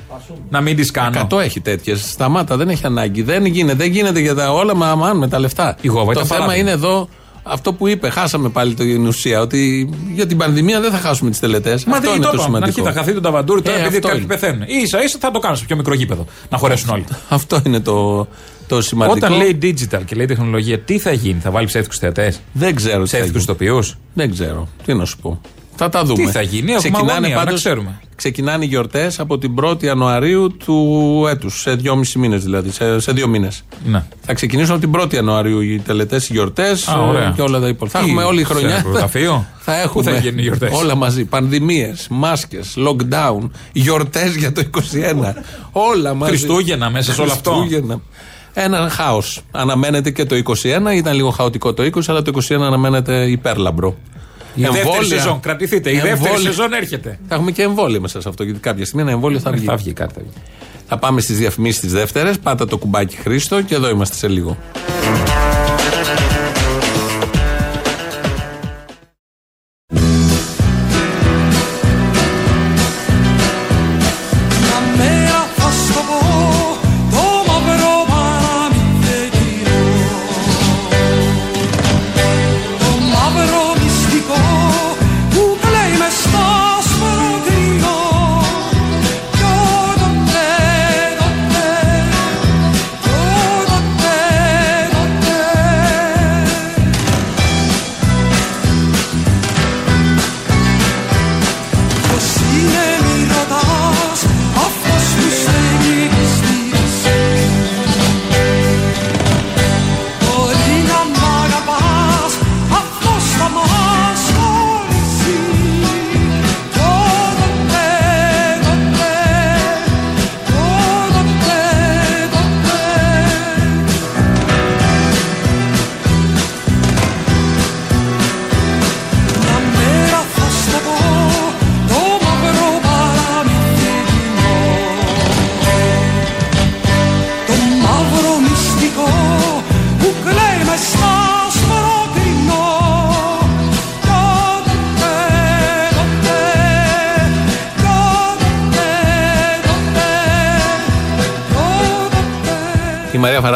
Να μην τις κάνω. 100 έχει τέτοιες. Σταμάτα, δεν έχει ανάγκη. Δεν γίνεται, δεν γίνεται για τα όλα μα, αμάν, με τα λεφτά. Η γόβα το ήταν θέμα παράδειγμα. είναι εδώ αυτό που είπε. Χάσαμε πάλι την ουσία. Ότι για την πανδημία δεν θα χάσουμε τις τελετές. Μα αυτό δεν είναι το το είπαμε. Στην αρχή σημαντικό. θα χαθεί το ταβαντούρι τώρα Ε, επειδή αυτό κάποιοι είναι. πεθαίνουν. σα ίσα θα το κάνω σε πιο μικρό γήπεδο. Να χωρέσουν όλοι. [laughs] Αυτό είναι το, το σημαντικό. Όταν λέει digital και λέει τεχνολογία, τι θα γίνει, θα βάλει ψεύτικου θεατές, Δεν ξέρω. τι θα ψεύτικου γίνει. ηθοποιούς; Δεν ξέρω. Τι να σου πω. Θα τα δούμε. Τι θα γίνει, έχουμε αγωνία, να ξέρουμε. Ξεκινάνε οι γιορτές από την 1η Ιανουαρίου του έτους. Σε δυόμιση μήνες δηλαδή. Σε, σε δύο μήνες. Ναι. Θα ξεκινήσουν από την 1η Ιανουαρίου οι τελετές, οι γιορτές Α, ωραία. και όλα τα υπόλοιπα. Θα Τι, έχουμε όλη η σε χρονιά. ένα πρωταφείο; [laughs] Θα Πού έχουμε θα γίνουν οι γιορτές; όλα μαζί. Πανδημίες, μάσκες, lockdown, γιορτές για το 21. όλα μαζί. Χριστούγεννα μέσα σε όλο αυτό. Χριστούγεννα. Ένα χάος. Αναμένεται και το 21. Ήταν λίγο χαοτικό το 20, αλλά το 21 αναμένεται υπέρλαμπρο. Η δεύτερη Εμβόλια. σεζόν, κρατηθείτε. Η δεύτερη Εμβόλια. σεζόν έρχεται. Θα έχουμε και εμβόλια μέσα σε αυτό. Γιατί κάποια στιγμή ένα εμβόλιο θα βγει. Θα βγει κάτι. θα βγει. Θα πάμε στις διαφημίσεις τις δεύτερες. Πάτα το κουμπάκι Χρήστο και εδώ είμαστε σε λίγο.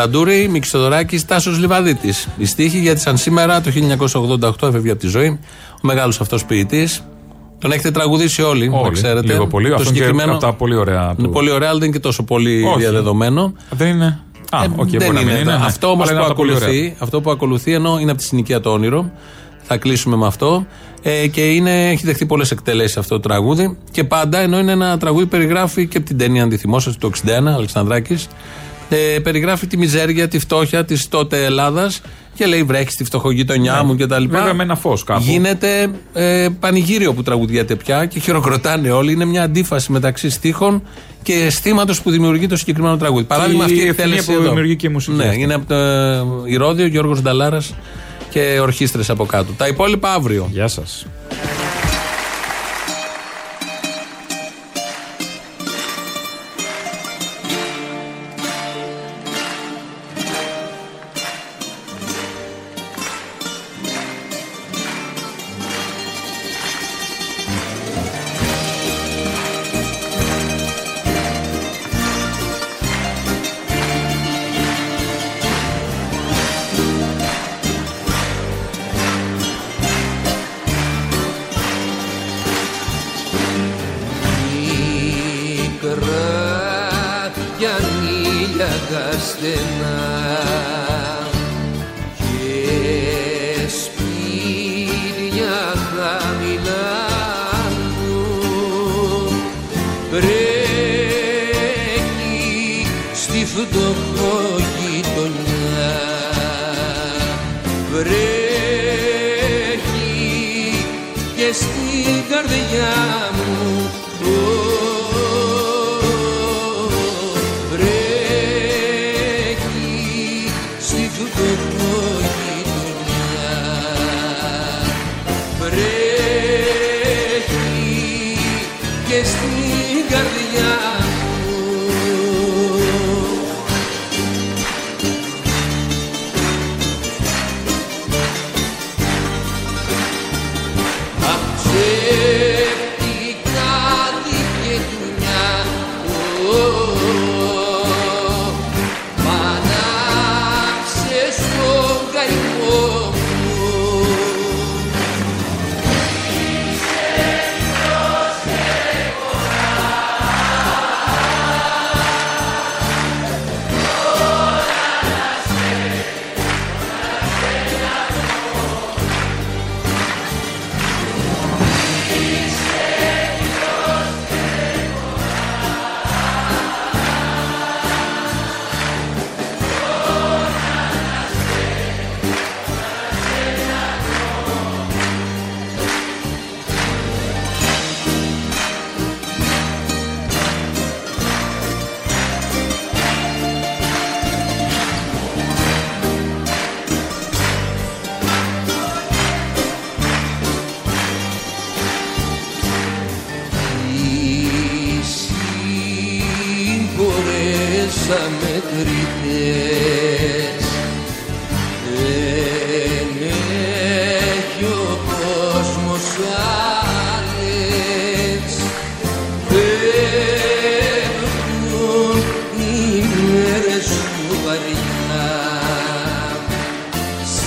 Μαρία Φαραντούρη, Μίκη Θοδωράκη, Τάσος Λιβαδίτης. Οι στίχοι γιατί σαν σήμερα το 1988 έφευγε από τη ζωή ο μεγάλος αυτός ποιητής. Τον έχετε τραγουδήσει όλοι, Όλοι, να ξέρετε. λίγο πολύ. Το Αυτό είναι και από τα πολύ ωραία Είναι του. πολύ ωραία, αλλά δεν είναι και τόσο πολύ Όχι. διαδεδομένο. Δεν είναι. Α, Ε, οκ, δεν μπορεί να μην είναι. είναι. ναι. Αυτό όμως Αλλά που, είναι από τα πολύ ωραία ακολουθεί, αυτό που ακολουθεί, ενώ είναι από τη συνοικία το όνειρο, θα κλείσουμε με αυτό. Ε, και είναι, έχει δεχτεί πολλές εκτελέσεις αυτό το τραγούδι. Και πάντα, ενώ είναι ένα τραγούδι, περιγράφει και από την ταινία, αν τη θυμόσαστε, το 61, Αλεξανδράκης. Ε, περιγράφει τη μιζέρια, τη φτώχεια της τότε Ελλάδας και λέει βρέχεις στη φτωχογειτονιά μου κτλ. Ναι. Βέβαια με ένα φως κάπου. Γίνεται ε, πανηγύριο που τραγουδιέται πια και χειροκροτάνε όλοι. Είναι μια αντίφαση μεταξύ στίχων και αισθήματος που δημιουργεί το συγκεκριμένο τραγούδι. Παράδειγμα, η αυτή η ευθυνία εκτέλεση που εδώ. δημιουργεί και η μουσική Ναι, αυτή. είναι από το ε, Ηρώδιο, Γιώργος Νταλάρας και ορχήστρες από κάτω. Τα υπόλοιπα αύριο. Γεια σας.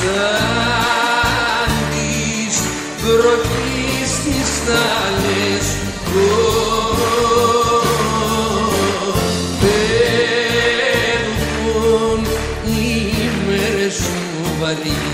Σαν της βροχής τις άλλες Φεύγουν οι μέρες σου βαριά